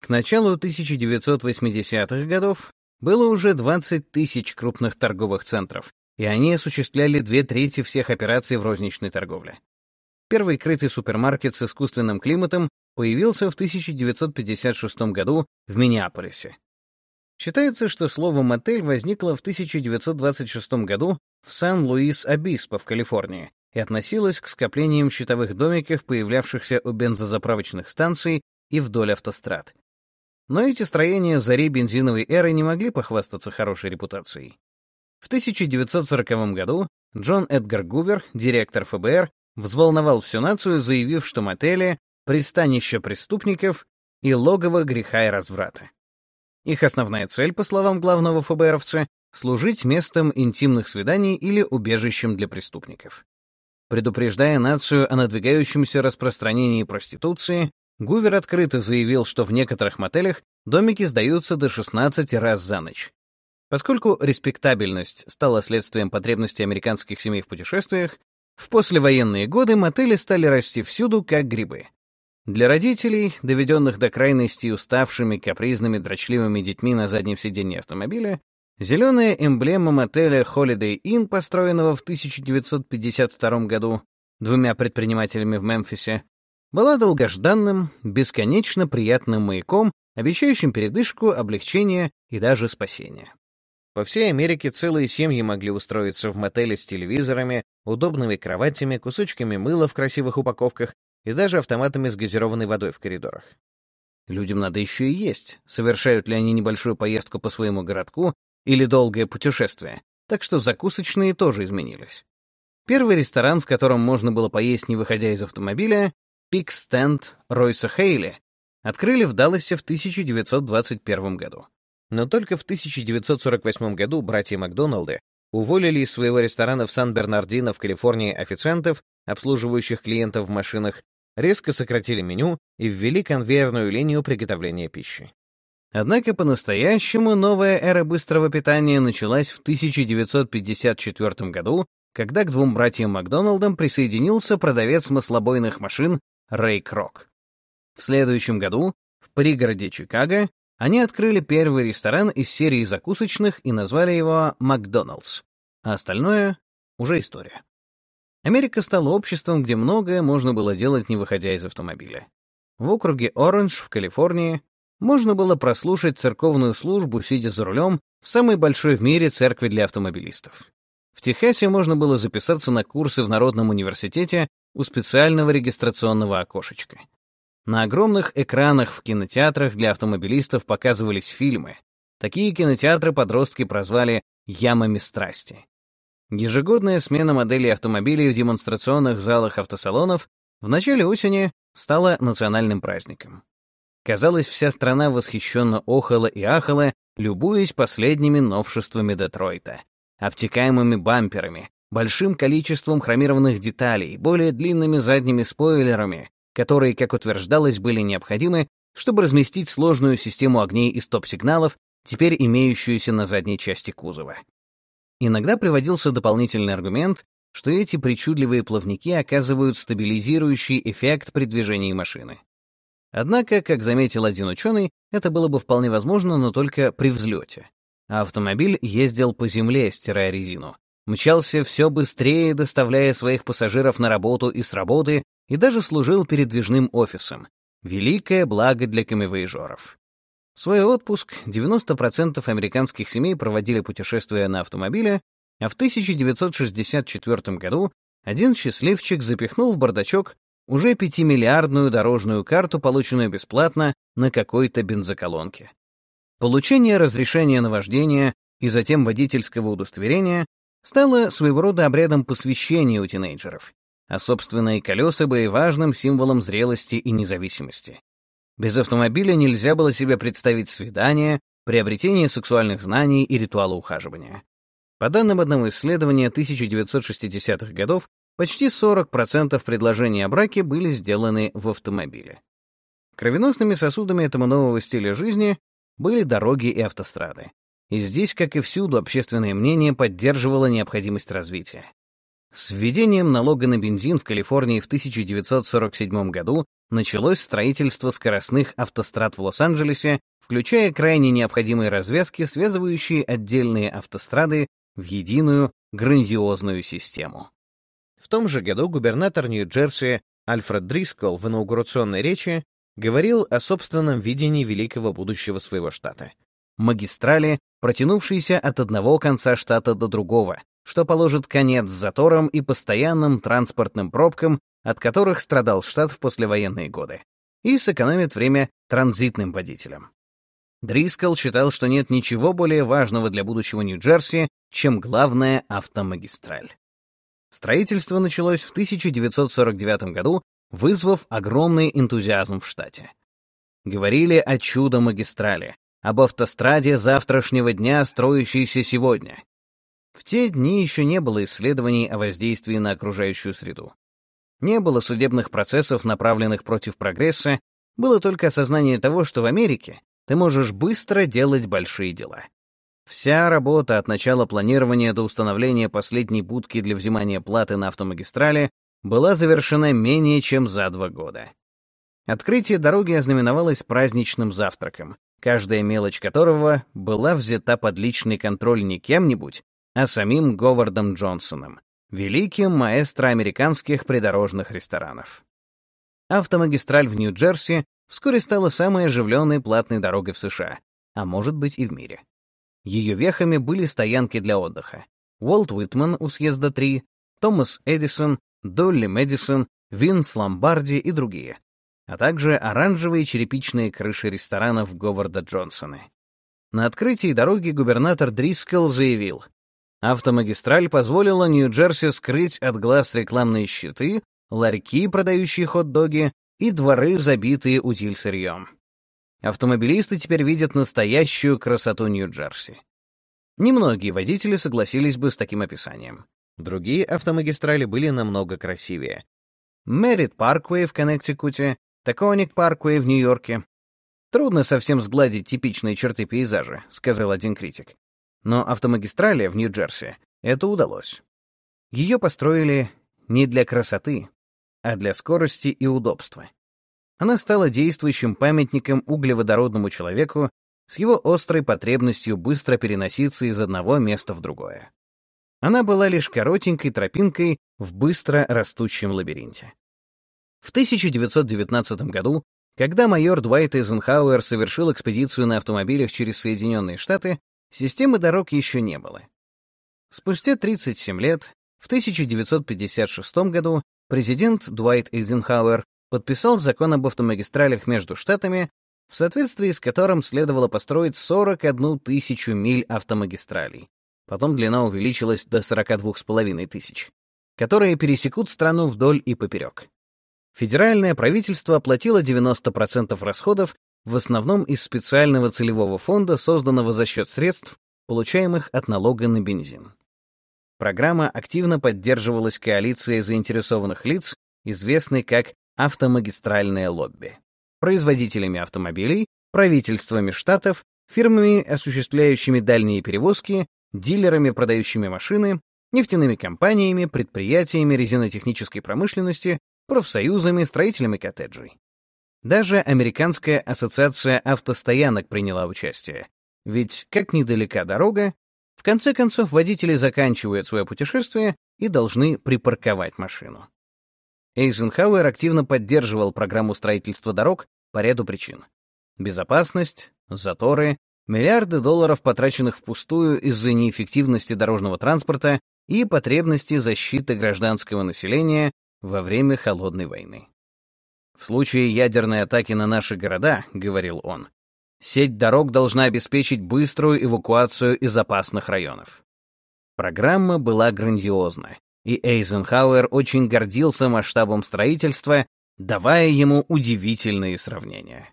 К началу 1980-х годов было уже 20 тысяч крупных торговых центров, и они осуществляли две трети всех операций в розничной торговле. Первый крытый супермаркет с искусственным климатом появился в 1956 году в Миннеаполисе. Считается, что слово «мотель» возникло в 1926 году в Сан-Луис-Обиспо в Калифорнии и относилось к скоплениям щитовых домиков, появлявшихся у бензозаправочных станций и вдоль автострад. Но эти строения зари бензиновой эры не могли похвастаться хорошей репутацией. В 1940 году Джон Эдгар Гувер, директор ФБР, взволновал всю нацию, заявив, что мотели — пристанище преступников и логово греха и разврата. Их основная цель, по словам главного ФБРовца, служить местом интимных свиданий или убежищем для преступников. Предупреждая нацию о надвигающемся распространении проституции, Гувер открыто заявил, что в некоторых мотелях домики сдаются до 16 раз за ночь. Поскольку респектабельность стала следствием потребностей американских семей в путешествиях, в послевоенные годы мотели стали расти всюду, как грибы. Для родителей, доведенных до крайности уставшими, капризными, дрочливыми детьми на заднем сиденье автомобиля, Зеленая эмблема мотеля Holiday Inn, построенного в 1952 году двумя предпринимателями в Мемфисе, была долгожданным, бесконечно приятным маяком, обещающим передышку, облегчение и даже спасение. По всей Америке целые семьи могли устроиться в мотеле с телевизорами, удобными кроватями, кусочками мыла в красивых упаковках и даже автоматами с газированной водой в коридорах. Людям надо еще и есть, совершают ли они небольшую поездку по своему городку или долгое путешествие, так что закусочные тоже изменились. Первый ресторан, в котором можно было поесть, не выходя из автомобиля, Пик Стенд Ройса Хейли, открыли в Далласе в 1921 году. Но только в 1948 году братья Макдоналды уволили из своего ресторана в Сан-Бернардино в Калифорнии официантов, обслуживающих клиентов в машинах, резко сократили меню и ввели конвейерную линию приготовления пищи. Однако по-настоящему новая эра быстрого питания началась в 1954 году, когда к двум братьям Макдоналдам присоединился продавец маслобойных машин Рэй Крок. В следующем году в пригороде Чикаго они открыли первый ресторан из серии закусочных и назвали его «Макдоналдс», а остальное — уже история. Америка стала обществом, где многое можно было делать, не выходя из автомобиля. В округе Оранж в Калифорнии можно было прослушать церковную службу, сидя за рулем, в самой большой в мире церкви для автомобилистов. В Техасе можно было записаться на курсы в Народном университете у специального регистрационного окошечка. На огромных экранах в кинотеатрах для автомобилистов показывались фильмы. Такие кинотеатры подростки прозвали «ямами страсти». Ежегодная смена моделей автомобилей в демонстрационных залах автосалонов в начале осени стала национальным праздником. Казалось, вся страна восхищенно охала и ахала, любуясь последними новшествами Детройта. Обтекаемыми бамперами, большим количеством хромированных деталей, более длинными задними спойлерами, которые, как утверждалось, были необходимы, чтобы разместить сложную систему огней и стоп-сигналов, теперь имеющуюся на задней части кузова. Иногда приводился дополнительный аргумент, что эти причудливые плавники оказывают стабилизирующий эффект при движении машины. Однако, как заметил один ученый, это было бы вполне возможно, но только при взлете. А автомобиль ездил по земле, стирая резину. Мчался все быстрее, доставляя своих пассажиров на работу и с работы, и даже служил передвижным офисом. Великое благо для камевояжеров. Свой отпуск 90% американских семей проводили путешествуя на автомобиле, а в 1964 году один счастливчик запихнул в бардачок уже пятимиллиардную дорожную карту, полученную бесплатно на какой-то бензоколонке. Получение разрешения на вождение и затем водительского удостоверения стало своего рода обрядом посвящения у тинейджеров, а собственные колеса были важным символом зрелости и независимости. Без автомобиля нельзя было себе представить свидание, приобретение сексуальных знаний и ритуала ухаживания. По данным одного исследования 1960-х годов, Почти 40% предложений о браке были сделаны в автомобиле. Кровеносными сосудами этому нового стиля жизни были дороги и автострады. И здесь, как и всюду, общественное мнение поддерживало необходимость развития. С введением налога на бензин в Калифорнии в 1947 году началось строительство скоростных автострад в Лос-Анджелесе, включая крайне необходимые развязки, связывающие отдельные автострады в единую грандиозную систему. В том же году губернатор Нью-Джерси Альфред Дрисколл в инаугурационной речи говорил о собственном видении великого будущего своего штата. Магистрали, протянувшиеся от одного конца штата до другого, что положит конец заторам и постоянным транспортным пробкам, от которых страдал штат в послевоенные годы, и сэкономит время транзитным водителям. Дрискл считал, что нет ничего более важного для будущего Нью-Джерси, чем главная автомагистраль. Строительство началось в 1949 году, вызвав огромный энтузиазм в штате. Говорили о чудо-магистрали, об автостраде завтрашнего дня, строящейся сегодня. В те дни еще не было исследований о воздействии на окружающую среду. Не было судебных процессов, направленных против прогресса, было только осознание того, что в Америке ты можешь быстро делать большие дела. Вся работа от начала планирования до установления последней будки для взимания платы на автомагистрали была завершена менее чем за два года. Открытие дороги ознаменовалось праздничным завтраком, каждая мелочь которого была взята под личный контроль не кем-нибудь, а самим Говардом Джонсоном, великим маэстро американских придорожных ресторанов. Автомагистраль в Нью-Джерси вскоре стала самой оживленной платной дорогой в США, а может быть и в мире. Ее вехами были стоянки для отдыха. Уолт Уитман у съезда 3, Томас Эдисон, Долли Мэдисон, Винс Ломбарди и другие, а также оранжевые черепичные крыши ресторанов Говарда Джонсона. На открытии дороги губернатор Дрискелл заявил, автомагистраль позволила Нью-Джерси скрыть от глаз рекламные щиты, ларьки, продающие хот-доги, и дворы, забитые утиль-сырьем. Автомобилисты теперь видят настоящую красоту Нью-Джерси. Немногие водители согласились бы с таким описанием. Другие автомагистрали были намного красивее. Мерит Парквей в Коннектикуте, Токоник Парквей в Нью-Йорке. Трудно совсем сгладить типичные черты пейзажа, сказал один критик. Но автомагистрали в Нью-Джерси это удалось. Ее построили не для красоты, а для скорости и удобства. Она стала действующим памятником углеводородному человеку с его острой потребностью быстро переноситься из одного места в другое. Она была лишь коротенькой тропинкой в быстро растущем лабиринте. В 1919 году, когда майор Дуайт Эйзенхауэр совершил экспедицию на автомобилях через Соединенные Штаты, системы дорог еще не было. Спустя 37 лет, в 1956 году, президент Дуайт Эйзенхауэр подписал закон об автомагистралях между штатами, в соответствии с которым следовало построить 41 тысячу миль автомагистралей, Потом длина увеличилась до 42,5 тысяч, которые пересекут страну вдоль и поперек. Федеральное правительство оплатило 90% расходов, в основном из специального целевого фонда, созданного за счет средств, получаемых от налога на бензин. Программа активно поддерживалась коалицией заинтересованных лиц, известной как автомагистральное лобби, производителями автомобилей, правительствами штатов, фирмами, осуществляющими дальние перевозки, дилерами, продающими машины, нефтяными компаниями, предприятиями резинотехнической промышленности, профсоюзами, строителями коттеджей. Даже Американская ассоциация автостоянок приняла участие. Ведь, как недалека дорога, в конце концов водители заканчивают свое путешествие и должны припарковать машину. Эйзенхауэр активно поддерживал программу строительства дорог по ряду причин. Безопасность, заторы, Миллиарды долларов, потраченных впустую из-за неэффективности дорожного транспорта и потребности защиты гражданского населения во время Холодной войны. В случае ядерной атаки на наши города, говорил он, сеть дорог должна обеспечить быструю эвакуацию из опасных районов. Программа была грандиозна, и Эйзенхауэр очень гордился масштабом строительства, давая ему удивительные сравнения.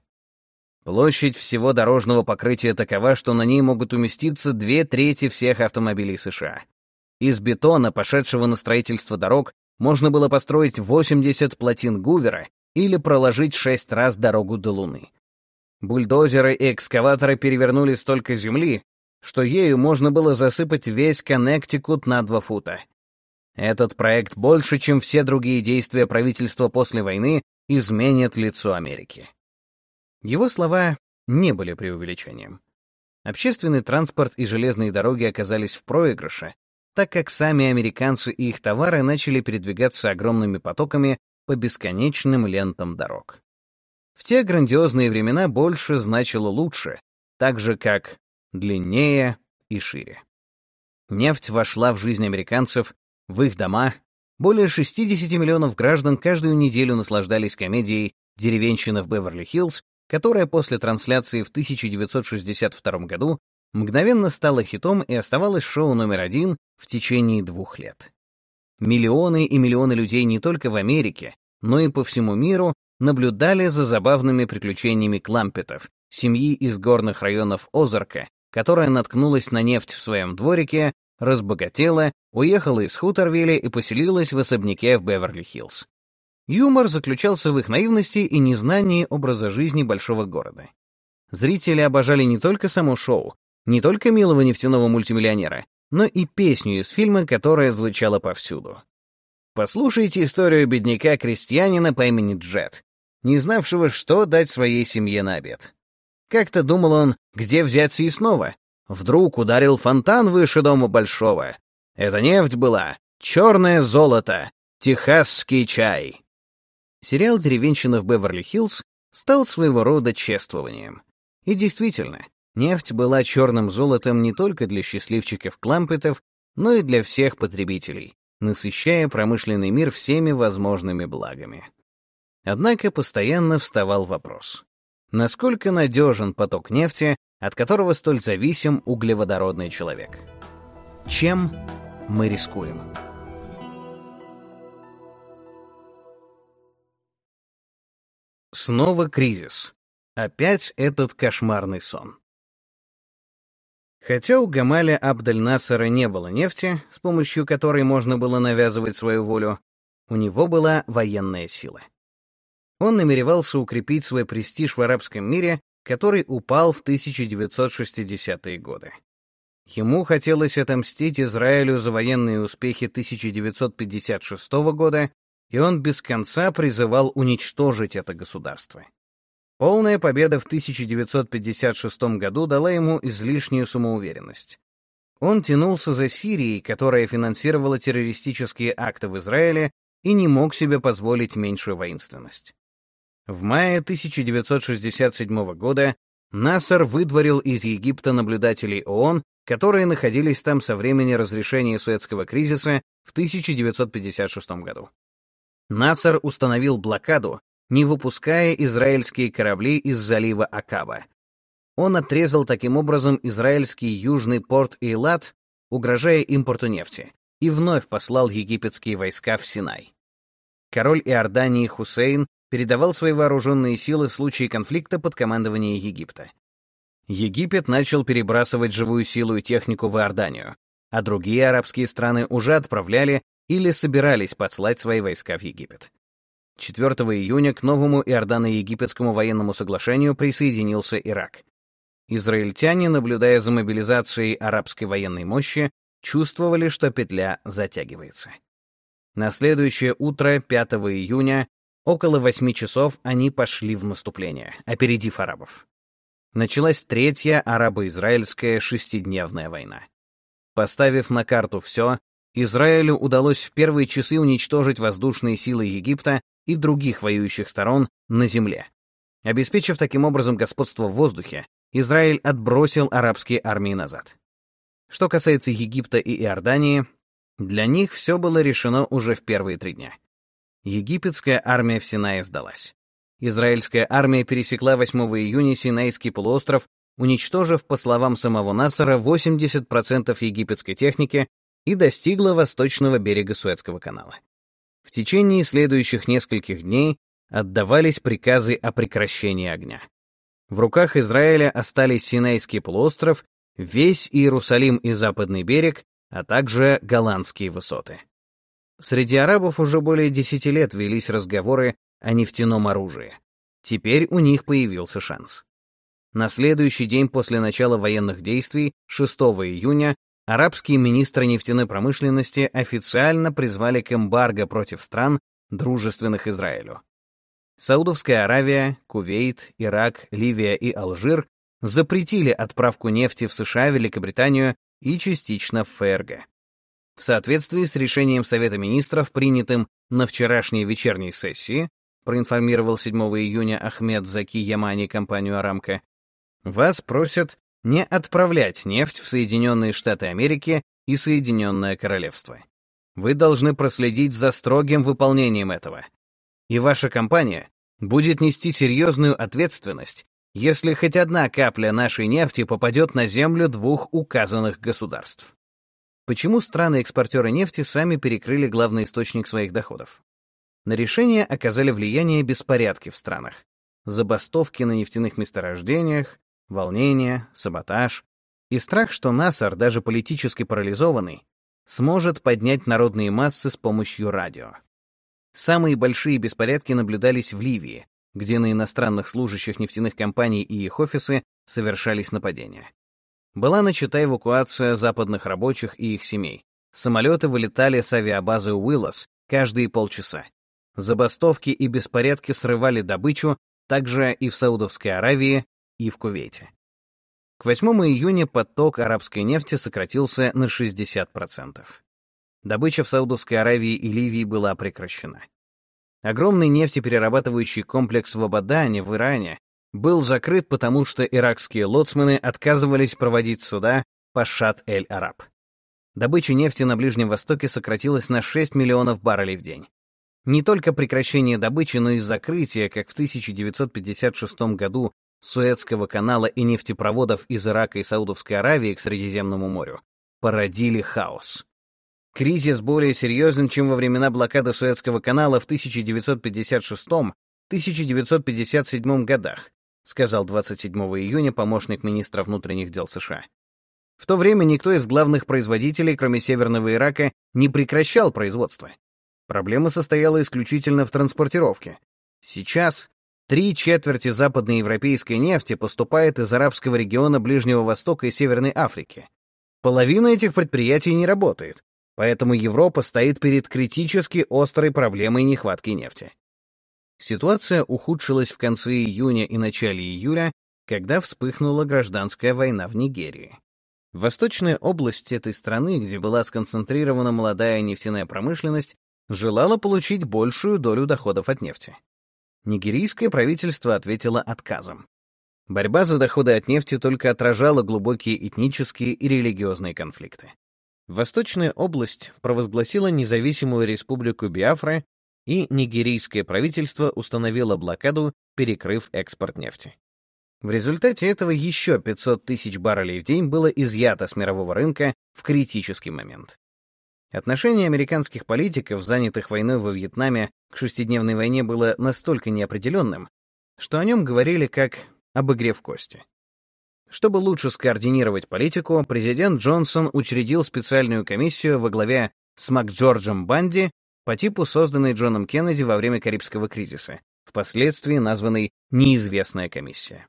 Площадь всего дорожного покрытия такова, что на ней могут уместиться две трети всех автомобилей США. Из бетона, пошедшего на строительство дорог, можно было построить 80 плотин Гувера или проложить шесть раз дорогу до Луны. Бульдозеры и экскаваторы перевернули столько земли, что ею можно было засыпать весь Коннектикут на два фута. Этот проект больше, чем все другие действия правительства после войны, изменит лицо Америки. Его слова не были преувеличением. Общественный транспорт и железные дороги оказались в проигрыше, так как сами американцы и их товары начали передвигаться огромными потоками по бесконечным лентам дорог. В те грандиозные времена больше значило лучше, так же как длиннее и шире. Нефть вошла в жизнь американцев, в их дома. Более 60 миллионов граждан каждую неделю наслаждались комедией «Деревенщина в Беверли-Хиллз» которая после трансляции в 1962 году мгновенно стала хитом и оставалась шоу номер один в течение двух лет. Миллионы и миллионы людей не только в Америке, но и по всему миру наблюдали за забавными приключениями клампетов, семьи из горных районов Озарка, которая наткнулась на нефть в своем дворике, разбогатела, уехала из Хуторвилля и поселилась в особняке в Беверли-Хиллз. Юмор заключался в их наивности и незнании образа жизни большого города. Зрители обожали не только само шоу, не только милого нефтяного мультимиллионера, но и песню из фильма, которая звучала повсюду. Послушайте историю бедняка-крестьянина по имени Джет, не знавшего, что дать своей семье на обед. Как-то думал он, где взять съестного. Вдруг ударил фонтан выше дома большого. Это нефть была, черное золото, техасский чай. Сериал «Деревенщина в Беверли-Хиллз» стал своего рода чествованием. И действительно, нефть была черным золотом не только для счастливчиков-клампетов, но и для всех потребителей, насыщая промышленный мир всеми возможными благами. Однако постоянно вставал вопрос. Насколько надежен поток нефти, от которого столь зависим углеводородный человек? Чем мы рискуем? Снова кризис. Опять этот кошмарный сон. Хотя у Гамаля Абдель-Насара не было нефти, с помощью которой можно было навязывать свою волю, у него была военная сила. Он намеревался укрепить свой престиж в арабском мире, который упал в 1960-е годы. Ему хотелось отомстить Израилю за военные успехи 1956 года, и он без конца призывал уничтожить это государство. Полная победа в 1956 году дала ему излишнюю самоуверенность. Он тянулся за Сирией, которая финансировала террористические акты в Израиле, и не мог себе позволить меньшую воинственность. В мае 1967 года Насар выдворил из Египта наблюдателей ООН, которые находились там со времени разрешения Суэцкого кризиса в 1956 году. Насар установил блокаду, не выпуская израильские корабли из залива Акаба. Он отрезал таким образом израильский южный порт Эйлат, угрожая импорту нефти, и вновь послал египетские войска в Синай. Король Иордании Хусейн передавал свои вооруженные силы в случае конфликта под командование Египта. Египет начал перебрасывать живую силу и технику в Иорданию, а другие арабские страны уже отправляли или собирались послать свои войска в Египет. 4 июня к новому Иордано-Египетскому военному соглашению присоединился Ирак. Израильтяне, наблюдая за мобилизацией арабской военной мощи, чувствовали, что петля затягивается. На следующее утро, 5 июня, около 8 часов они пошли в наступление, опередив арабов. Началась третья арабо-израильская шестидневная война. Поставив на карту все, Израилю удалось в первые часы уничтожить воздушные силы Египта и других воюющих сторон на земле. Обеспечив таким образом господство в воздухе, Израиль отбросил арабские армии назад. Что касается Египта и Иордании, для них все было решено уже в первые три дня. Египетская армия в Синае сдалась. Израильская армия пересекла 8 июня Синайский полуостров, уничтожив, по словам самого Насара, 80% египетской техники и достигла восточного берега Суэцкого канала. В течение следующих нескольких дней отдавались приказы о прекращении огня. В руках Израиля остались Синайский полуостров, весь Иерусалим и Западный берег, а также голландские высоты. Среди арабов уже более десяти лет велись разговоры о нефтяном оружии. Теперь у них появился шанс. На следующий день после начала военных действий, 6 июня, арабские министры нефтяной промышленности официально призвали к эмбарго против стран, дружественных Израилю. Саудовская Аравия, Кувейт, Ирак, Ливия и Алжир запретили отправку нефти в США, Великобританию и частично в ФРГ. В соответствии с решением Совета министров, принятым на вчерашней вечерней сессии, проинформировал 7 июня Ахмед Заки Ямани компанию «Арамко», вас просят не отправлять нефть в Соединенные Штаты Америки и Соединенное Королевство. Вы должны проследить за строгим выполнением этого. И ваша компания будет нести серьезную ответственность, если хоть одна капля нашей нефти попадет на землю двух указанных государств. Почему страны-экспортеры нефти сами перекрыли главный источник своих доходов? На решение оказали влияние беспорядки в странах, забастовки на нефтяных месторождениях, волнение, саботаж и страх, что Насар, даже политически парализованный, сможет поднять народные массы с помощью радио. Самые большие беспорядки наблюдались в Ливии, где на иностранных служащих нефтяных компаний и их офисы совершались нападения. Была начата эвакуация западных рабочих и их семей. Самолеты вылетали с авиабазы Уиллос каждые полчаса. Забастовки и беспорядки срывали добычу также и в Саудовской Аравии, и в Кувейте. К 8 июня поток арабской нефти сократился на 60%. Добыча в Саудовской Аравии и Ливии была прекращена. Огромный нефтеперерабатывающий комплекс в Абадане, в Иране, был закрыт, потому что иракские лоцманы отказывались проводить суда по Шат-эль-Араб. Добыча нефти на Ближнем Востоке сократилась на 6 миллионов баррелей в день. Не только прекращение добычи, но и закрытие, как в 1956 году, Суэцкого канала и нефтепроводов из Ирака и Саудовской Аравии к Средиземному морю, породили хаос. Кризис более серьезен, чем во времена блокады Суэцкого канала в 1956-1957 годах, сказал 27 июня помощник министра внутренних дел США. В то время никто из главных производителей, кроме Северного Ирака, не прекращал производство. Проблема состояла исключительно в транспортировке. Сейчас три четверти западноевропейской нефти поступает из арабского региона Ближнего Востока и Северной Африки. Половина этих предприятий не работает, Поэтому Европа стоит перед критически острой проблемой нехватки нефти. Ситуация ухудшилась в конце июня и начале июля, когда вспыхнула гражданская война в Нигерии. Восточная область этой страны, где была сконцентрирована молодая нефтяная промышленность, желала получить большую долю доходов от нефти. Нигерийское правительство ответило отказом. Борьба за доходы от нефти только отражала глубокие этнические и религиозные конфликты. Восточная область провозгласила независимую республику Биафра, и нигерийское правительство установило блокаду, перекрыв экспорт нефти. В результате этого еще 500 тысяч баррелей в день было изъято с мирового рынка в критический момент. Отношение американских политиков, занятых войной во Вьетнаме, к шестидневной войне было настолько неопределенным, что о нем говорили как об игре в кости. Чтобы лучше скоординировать политику, президент Джонсон учредил специальную комиссию во главе с МакДжорджем Банди по типу созданной Джоном Кеннеди во время Карибского кризиса, впоследствии названной «Неизвестная комиссия».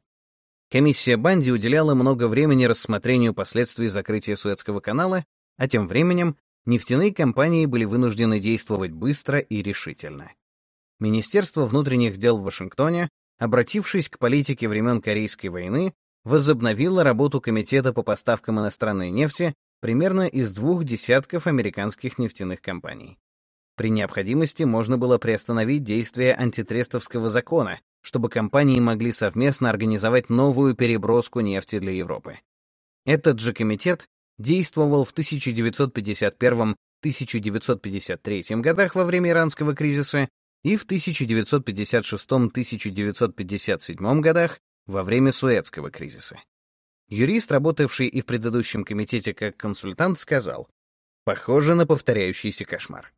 Комиссия Банди уделяла много времени рассмотрению последствий закрытия Суэцкого канала, а тем временем нефтяные компании были вынуждены действовать быстро и решительно. Министерство внутренних дел в Вашингтоне, обратившись к политике времен Корейской войны, возобновила работу Комитета по поставкам иностранной нефти примерно из двух десятков американских нефтяных компаний. При необходимости можно было приостановить действие антитрестовского закона, чтобы компании могли совместно организовать новую переброску нефти для Европы. Этот же комитет действовал в 1951-1953 годах во время иранского кризиса и в 1956-1957 годах во время Суэцкого кризиса. Юрист, работавший и в предыдущем комитете как консультант, сказал, «Похоже на повторяющийся кошмар».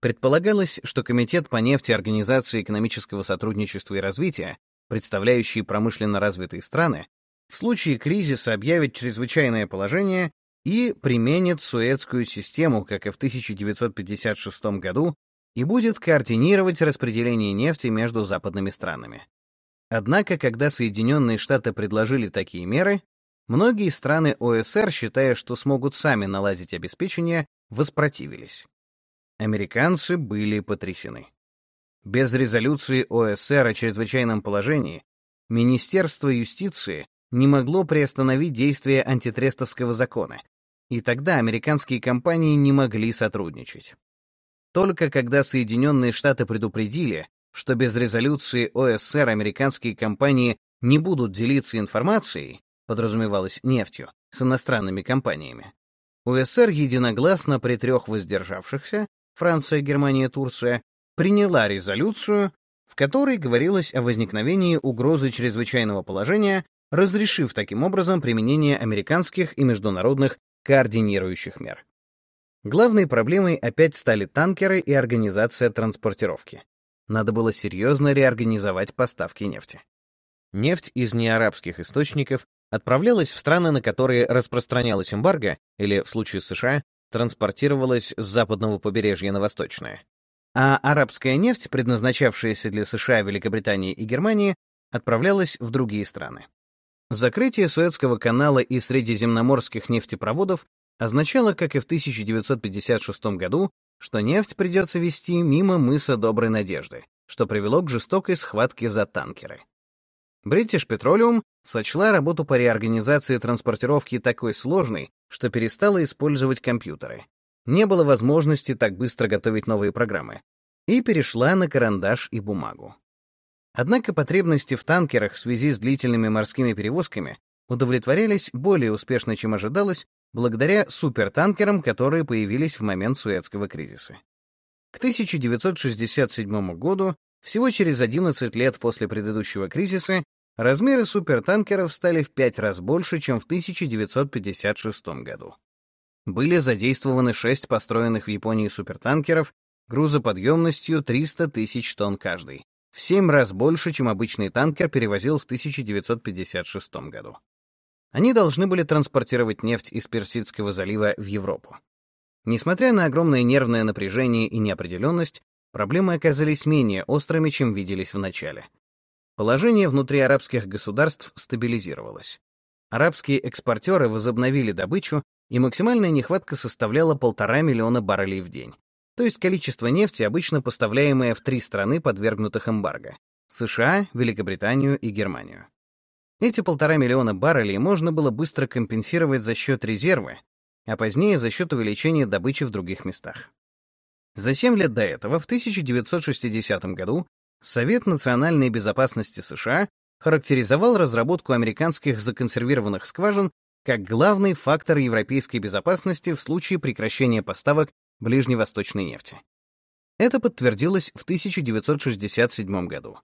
Предполагалось, что Комитет по нефти Организации экономического сотрудничества и развития, представляющий промышленно развитые страны, в случае кризиса объявит чрезвычайное положение и применит Суэцкую систему, как и в 1956 году, и будет координировать распределение нефти между западными странами. Однако, когда Соединенные Штаты предложили такие меры, многие страны ОСР, считая, что смогут сами наладить обеспечение, воспротивились. Американцы были потрясены. Без резолюции ОСР о чрезвычайном положении Министерство юстиции не могло приостановить действие антитрестовского закона, и тогда американские компании не могли сотрудничать. Только когда Соединенные Штаты предупредили, что без резолюции ОСР американские компании не будут делиться информацией, подразумевалось нефтью, с иностранными компаниями. УСР единогласно при трех воздержавшихся, Франция, Германия, Турция, приняла резолюцию, в которой говорилось о возникновении угрозы чрезвычайного положения, разрешив таким образом применение американских и международных координирующих мер. Главной проблемой опять стали танкеры и организация транспортировки надо было серьезно реорганизовать поставки нефти. Нефть из неарабских источников отправлялась в страны, на которые распространялась эмбарго, или, в случае США, транспортировалась с западного побережья на восточное. А арабская нефть, предназначавшаяся для США, Великобритании и Германии, отправлялась в другие страны. Закрытие Суэцкого канала и средиземноморских нефтепроводов означало, как и в 1956 году, что нефть придется вести мимо мыса Доброй Надежды, что привело к жестокой схватке за танкеры. British Petroleum сочла работу по реорганизации транспортировки такой сложной, что перестала использовать компьютеры. Не было возможности так быстро готовить новые программы. И перешла на карандаш и бумагу. Однако потребности в танкерах в связи с длительными морскими перевозками удовлетворялись более успешно, чем ожидалось, благодаря супертанкерам, которые появились в момент Суэцкого кризиса. К 1967 году, всего через 11 лет после предыдущего кризиса, размеры супертанкеров стали в пять раз больше, чем в 1956 году. Были задействованы шесть построенных в Японии супертанкеров грузоподъемностью 300 тысяч тонн каждый, в семь раз больше, чем обычный танкер перевозил в 1956 году. Они должны были транспортировать нефть из Персидского залива в Европу. Несмотря на огромное нервное напряжение и неопределенность, проблемы оказались менее острыми, чем виделись в начале. Положение внутри арабских государств стабилизировалось. Арабские экспортеры возобновили добычу, и максимальная нехватка составляла полтора миллиона баррелей в день, то есть количество нефти, обычно поставляемое в три страны, подвергнутых эмбарго — США, Великобританию и Германию. Эти полтора миллиона баррелей можно было быстро компенсировать за счет резервы, а позднее за счет увеличения добычи в других местах. За 7 лет до этого, в 1960 году, Совет национальной безопасности США характеризовал разработку американских законсервированных скважин как главный фактор европейской безопасности в случае прекращения поставок ближневосточной нефти. Это подтвердилось в 1967 году.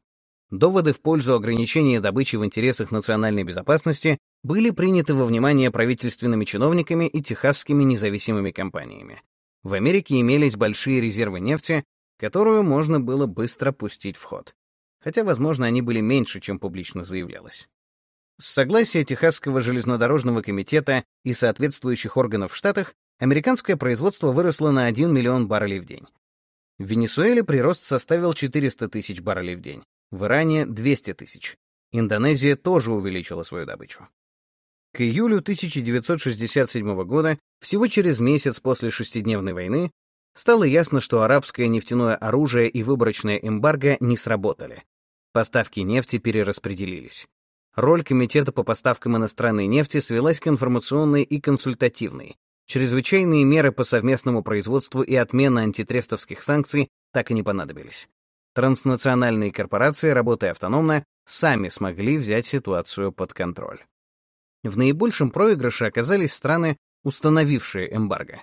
Доводы в пользу ограничения добычи в интересах национальной безопасности были приняты во внимание правительственными чиновниками и техасскими независимыми компаниями. В Америке имелись большие резервы нефти, которую можно было быстро пустить в ход. Хотя, возможно, они были меньше, чем публично заявлялось. С согласия Техасского железнодорожного комитета и соответствующих органов в Штатах американское производство выросло на 1 миллион баррелей в день. В Венесуэле прирост составил 400 тысяч баррелей в день, в Иране — 200 тысяч. Индонезия тоже увеличила свою добычу. К июлю 1967 года, всего через месяц после шестидневной войны, стало ясно, что арабское нефтяное оружие и выборочное эмбарго не сработали. Поставки нефти перераспределились. Роль Комитета по поставкам иностранной нефти свелась к информационной и консультативной. Чрезвычайные меры по совместному производству и отмена антитрестовских санкций так и не понадобились. Транснациональные корпорации, работая автономно, сами смогли взять ситуацию под контроль. В наибольшем проигрыше оказались страны, установившие эмбарго.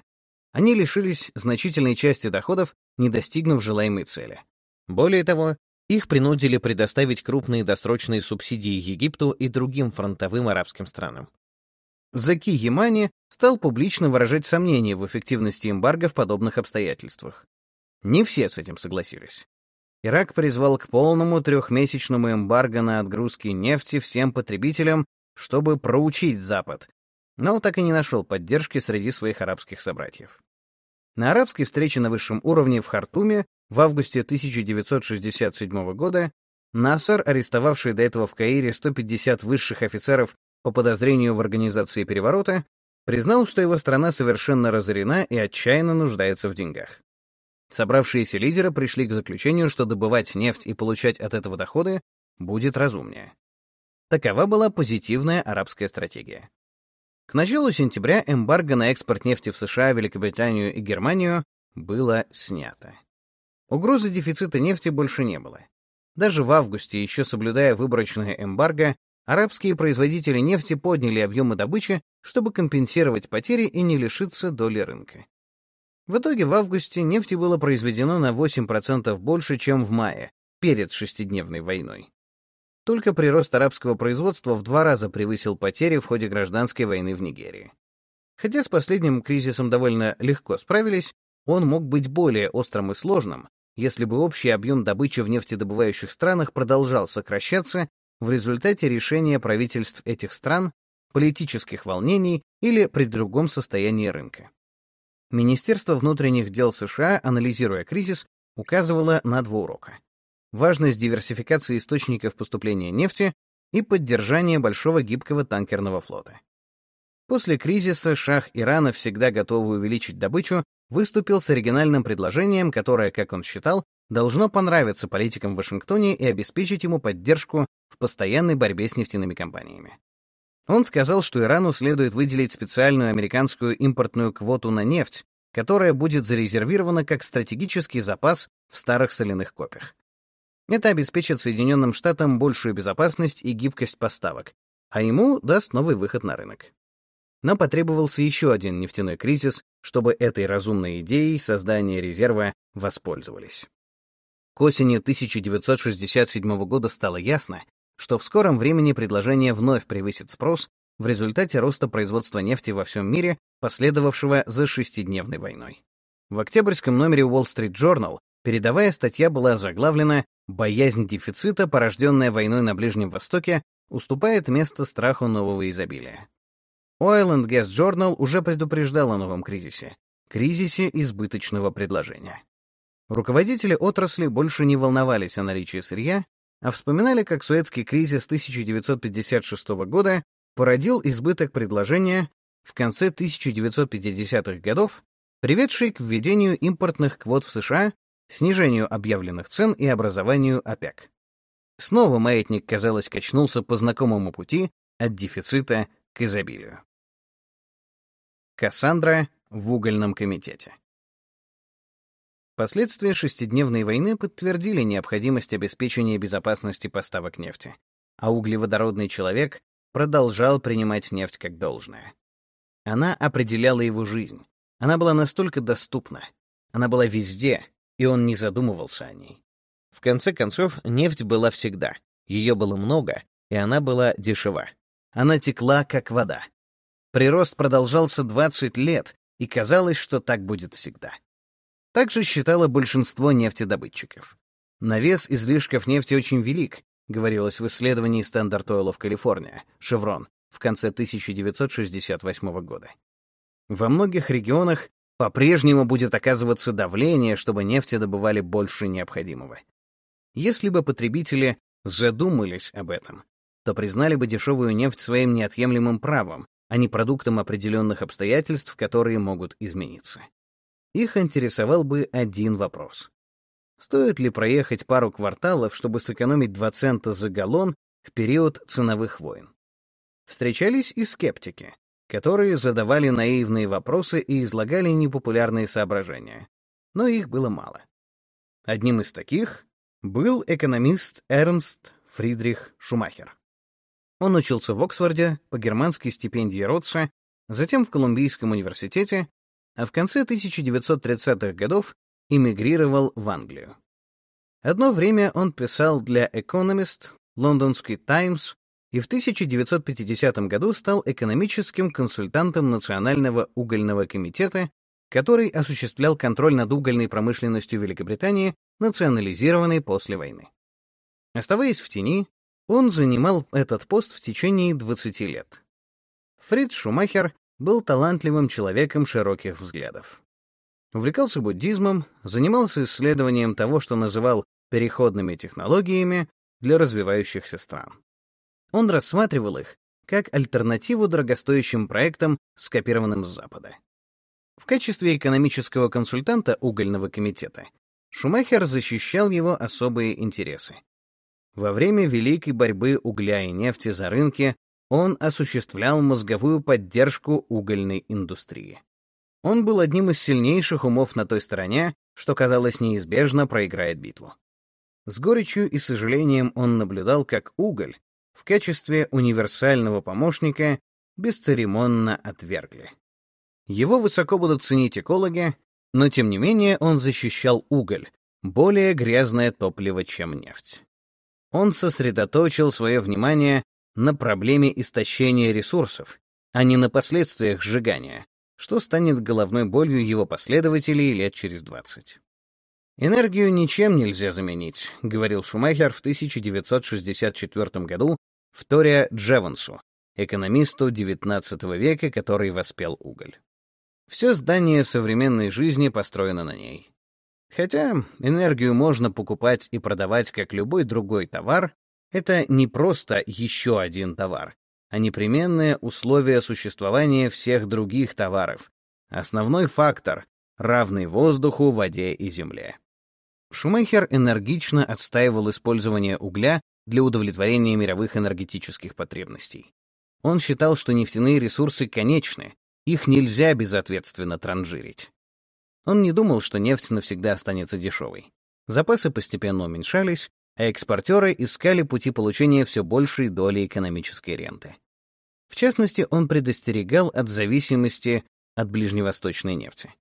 Они лишились значительной части доходов, не достигнув желаемой цели. Более того, их принудили предоставить крупные досрочные субсидии Египту и другим фронтовым арабским странам. Заки Ямани стал публично выражать сомнения в эффективности эмбарго в подобных обстоятельствах. Не все с этим согласились. Ирак призвал к полному трехмесячному эмбарго на отгрузки нефти всем потребителям, чтобы проучить Запад, но так и не нашел поддержки среди своих арабских собратьев. На арабской встрече на высшем уровне в Хартуме в августе 1967 года Насар, арестовавший до этого в Каире 150 высших офицеров по подозрению в организации переворота, признал, что его страна совершенно разорена и отчаянно нуждается в деньгах. Собравшиеся лидеры пришли к заключению, что добывать нефть и получать от этого доходы будет разумнее. Такова была позитивная арабская стратегия. К началу сентября эмбарго на экспорт нефти в США, Великобританию и Германию было снято. Угрозы дефицита нефти больше не было. Даже в августе, еще соблюдая выборочное эмбарго, арабские производители нефти подняли объемы добычи, чтобы компенсировать потери и не лишиться доли рынка. В итоге в августе нефти было произведено на 8% больше, чем в мае, перед шестидневной войной. Только прирост арабского производства в два раза превысил потери в ходе гражданской войны в Нигерии. Хотя с последним кризисом довольно легко справились, он мог быть более острым и сложным, если бы общий объем добычи в нефтедобывающих странах продолжал сокращаться в результате решения правительств этих стран, политических волнений или при другом состоянии рынка. Министерство внутренних дел США, анализируя кризис, указывало на два урока. Важность диверсификации источников поступления нефти и поддержания большого гибкого танкерного флота. После кризиса шах Ирана, всегда готовый увеличить добычу, выступил с оригинальным предложением, которое, как он считал, должно понравиться политикам в Вашингтоне и обеспечить ему поддержку в постоянной борьбе с нефтяными компаниями. Он сказал, что Ирану следует выделить специальную американскую импортную квоту на нефть, которая будет зарезервирована как стратегический запас в старых соляных копях. Это обеспечит Соединенным Штатам большую безопасность и гибкость поставок, а ему даст новый выход на рынок. Нам потребовался еще один нефтяной кризис, чтобы этой разумной идеей создания резерва воспользовались. К осени 1967 года стало ясно, что в скором времени предложение вновь превысит спрос в результате роста производства нефти во всем мире, последовавшего за шестидневной войной. В октябрьском номере Wall Street Journal передовая статья была заглавлена «Боязнь дефицита, порожденная войной на Ближнем Востоке, уступает место страху нового изобилия». Oil and Gas Journal уже предупреждал о новом кризисе — кризисе избыточного предложения. Руководители отрасли больше не волновались о наличии сырья, а вспоминали, как Суэцкий кризис 1956 года породил избыток предложения в конце 1950-х годов, приведший к введению импортных квот в США, снижению объявленных цен и образованию ОПЕК. Снова маятник, казалось, качнулся по знакомому пути от дефицита к изобилию. Кассандра в угольном комитете. Последствия шестидневной войны подтвердили необходимость обеспечения безопасности поставок нефти, а углеводородный человек продолжал принимать нефть как должное. Она определяла его жизнь. Она была настолько доступна. Она была везде, и он не задумывался о ней. В конце концов, нефть была всегда. Ее было много, и она была дешева. Она текла, как вода. Прирост продолжался 20 лет, и казалось, что так будет всегда. Так же считало большинство нефтедобытчиков. Навес излишков нефти очень велик, говорилось в исследовании Standard Oil of California, Chevron, в конце 1968 года. Во многих регионах по-прежнему будет оказываться давление, чтобы нефти добывали больше необходимого. Если бы потребители задумались об этом, то признали бы дешевую нефть своим неотъемлемым правом, а не продуктом определенных обстоятельств, которые могут измениться их интересовал бы один вопрос. Стоит ли проехать пару кварталов, чтобы сэкономить 2 цента за галлон в период ценовых войн? Встречались и скептики, которые задавали наивные вопросы и излагали непопулярные соображения, но их было мало. Одним из таких был экономист Эрнст Фридрих Шумахер. Он учился в Оксфорде по германской стипендии Ротса, затем в Колумбийском университете а в конце 1930-х годов эмигрировал в Англию. Одно время он писал для Economist, Лондонский Times и в 1950 году стал экономическим консультантом Национального угольного комитета, который осуществлял контроль над угольной промышленностью Великобритании, национализированной после войны. Оставаясь в тени, он занимал этот пост в течение 20 лет. Фрид Шумахер был талантливым человеком широких взглядов. Увлекался буддизмом, занимался исследованием того, что называл переходными технологиями для развивающихся стран. Он рассматривал их как альтернативу дорогостоящим проектам, скопированным с Запада. В качестве экономического консультанта угольного комитета Шумахер защищал его особые интересы. Во время великой борьбы угля и нефти за рынки он осуществлял мозговую поддержку угольной индустрии. Он был одним из сильнейших умов на той стороне, что, казалось, неизбежно проиграет битву. С горечью и сожалением он наблюдал, как уголь в качестве универсального помощника бесцеремонно отвергли. Его высоко будут ценить экологи, но тем не менее он защищал уголь, более грязное топливо, чем нефть. Он сосредоточил свое внимание на проблеме истощения ресурсов, а не на последствиях сжигания, что станет головной болью его последователей лет через 20. «Энергию ничем нельзя заменить», — говорил Шумахер в 1964 году вторя Джевансу, экономисту XIX века, который воспел уголь. Все здание современной жизни построено на ней. Хотя энергию можно покупать и продавать как любой другой товар, это не просто еще один товар, а непременное условие существования всех других товаров, основной фактор, равный воздуху, воде и земле. Шумахер энергично отстаивал использование угля для удовлетворения мировых энергетических потребностей. Он считал, что нефтяные ресурсы конечны, их нельзя безответственно транжирить. Он не думал, что нефть навсегда останется дешевой. Запасы постепенно уменьшались, а экспортеры искали пути получения все большей доли экономической ренты. В частности, он предостерегал от зависимости от ближневосточной нефти.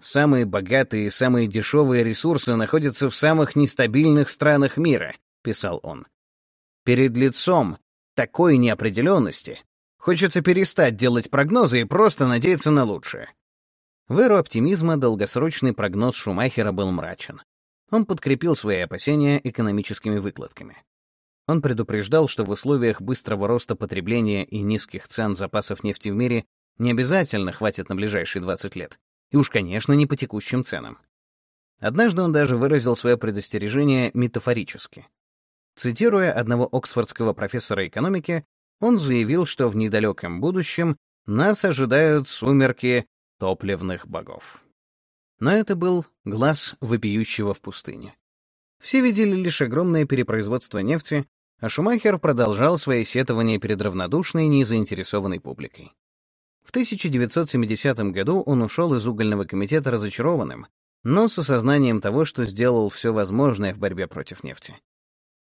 Самые богатые и самые дешевые ресурсы находятся в самых нестабильных странах мира, писал он. Перед лицом такой неопределенности хочется перестать делать прогнозы и просто надеяться на лучшее. В эру оптимизма долгосрочный прогноз Шумахера был мрачен. Он подкрепил свои опасения экономическими выкладками. Он предупреждал, что в условиях быстрого роста потребления и низких цен запасов нефти в мире не обязательно хватит на ближайшие 20 лет, и уж, конечно, не по текущим ценам. Однажды он даже выразил свое предостережение метафорически. Цитируя одного оксфордского профессора экономики, он заявил, что в недалеком будущем нас ожидают сумерки топливных богов. Но это был глаз вопиющего в пустыне. Все видели лишь огромное перепроизводство нефти, а Шумахер продолжал свои сетования перед равнодушной, незаинтересованной публикой. В 1970 году он ушел из угольного комитета разочарованным, но с осознанием того, что сделал все возможное в борьбе против нефти.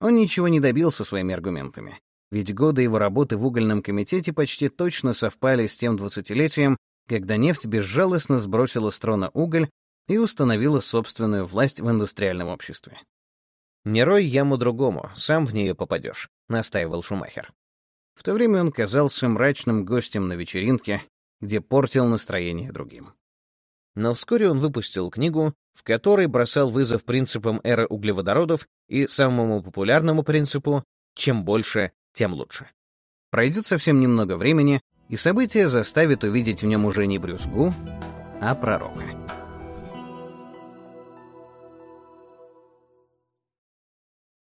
Он ничего не добился своими аргументами, ведь годы его работы в угольном комитете почти точно совпали с тем двадцатилетием, когда нефть безжалостно сбросила с трона уголь и установила собственную власть в индустриальном обществе. «Не рой яму другому, сам в нее попадешь», — настаивал Шумахер. В то время он казался мрачным гостем на вечеринке, где портил настроение другим. Но вскоре он выпустил книгу, в которой бросал вызов принципам эры углеводородов и самому популярному принципу «чем больше, тем лучше». Пройдет совсем немного времени, и события заставят увидеть в нем уже не брюзгу, а пророка.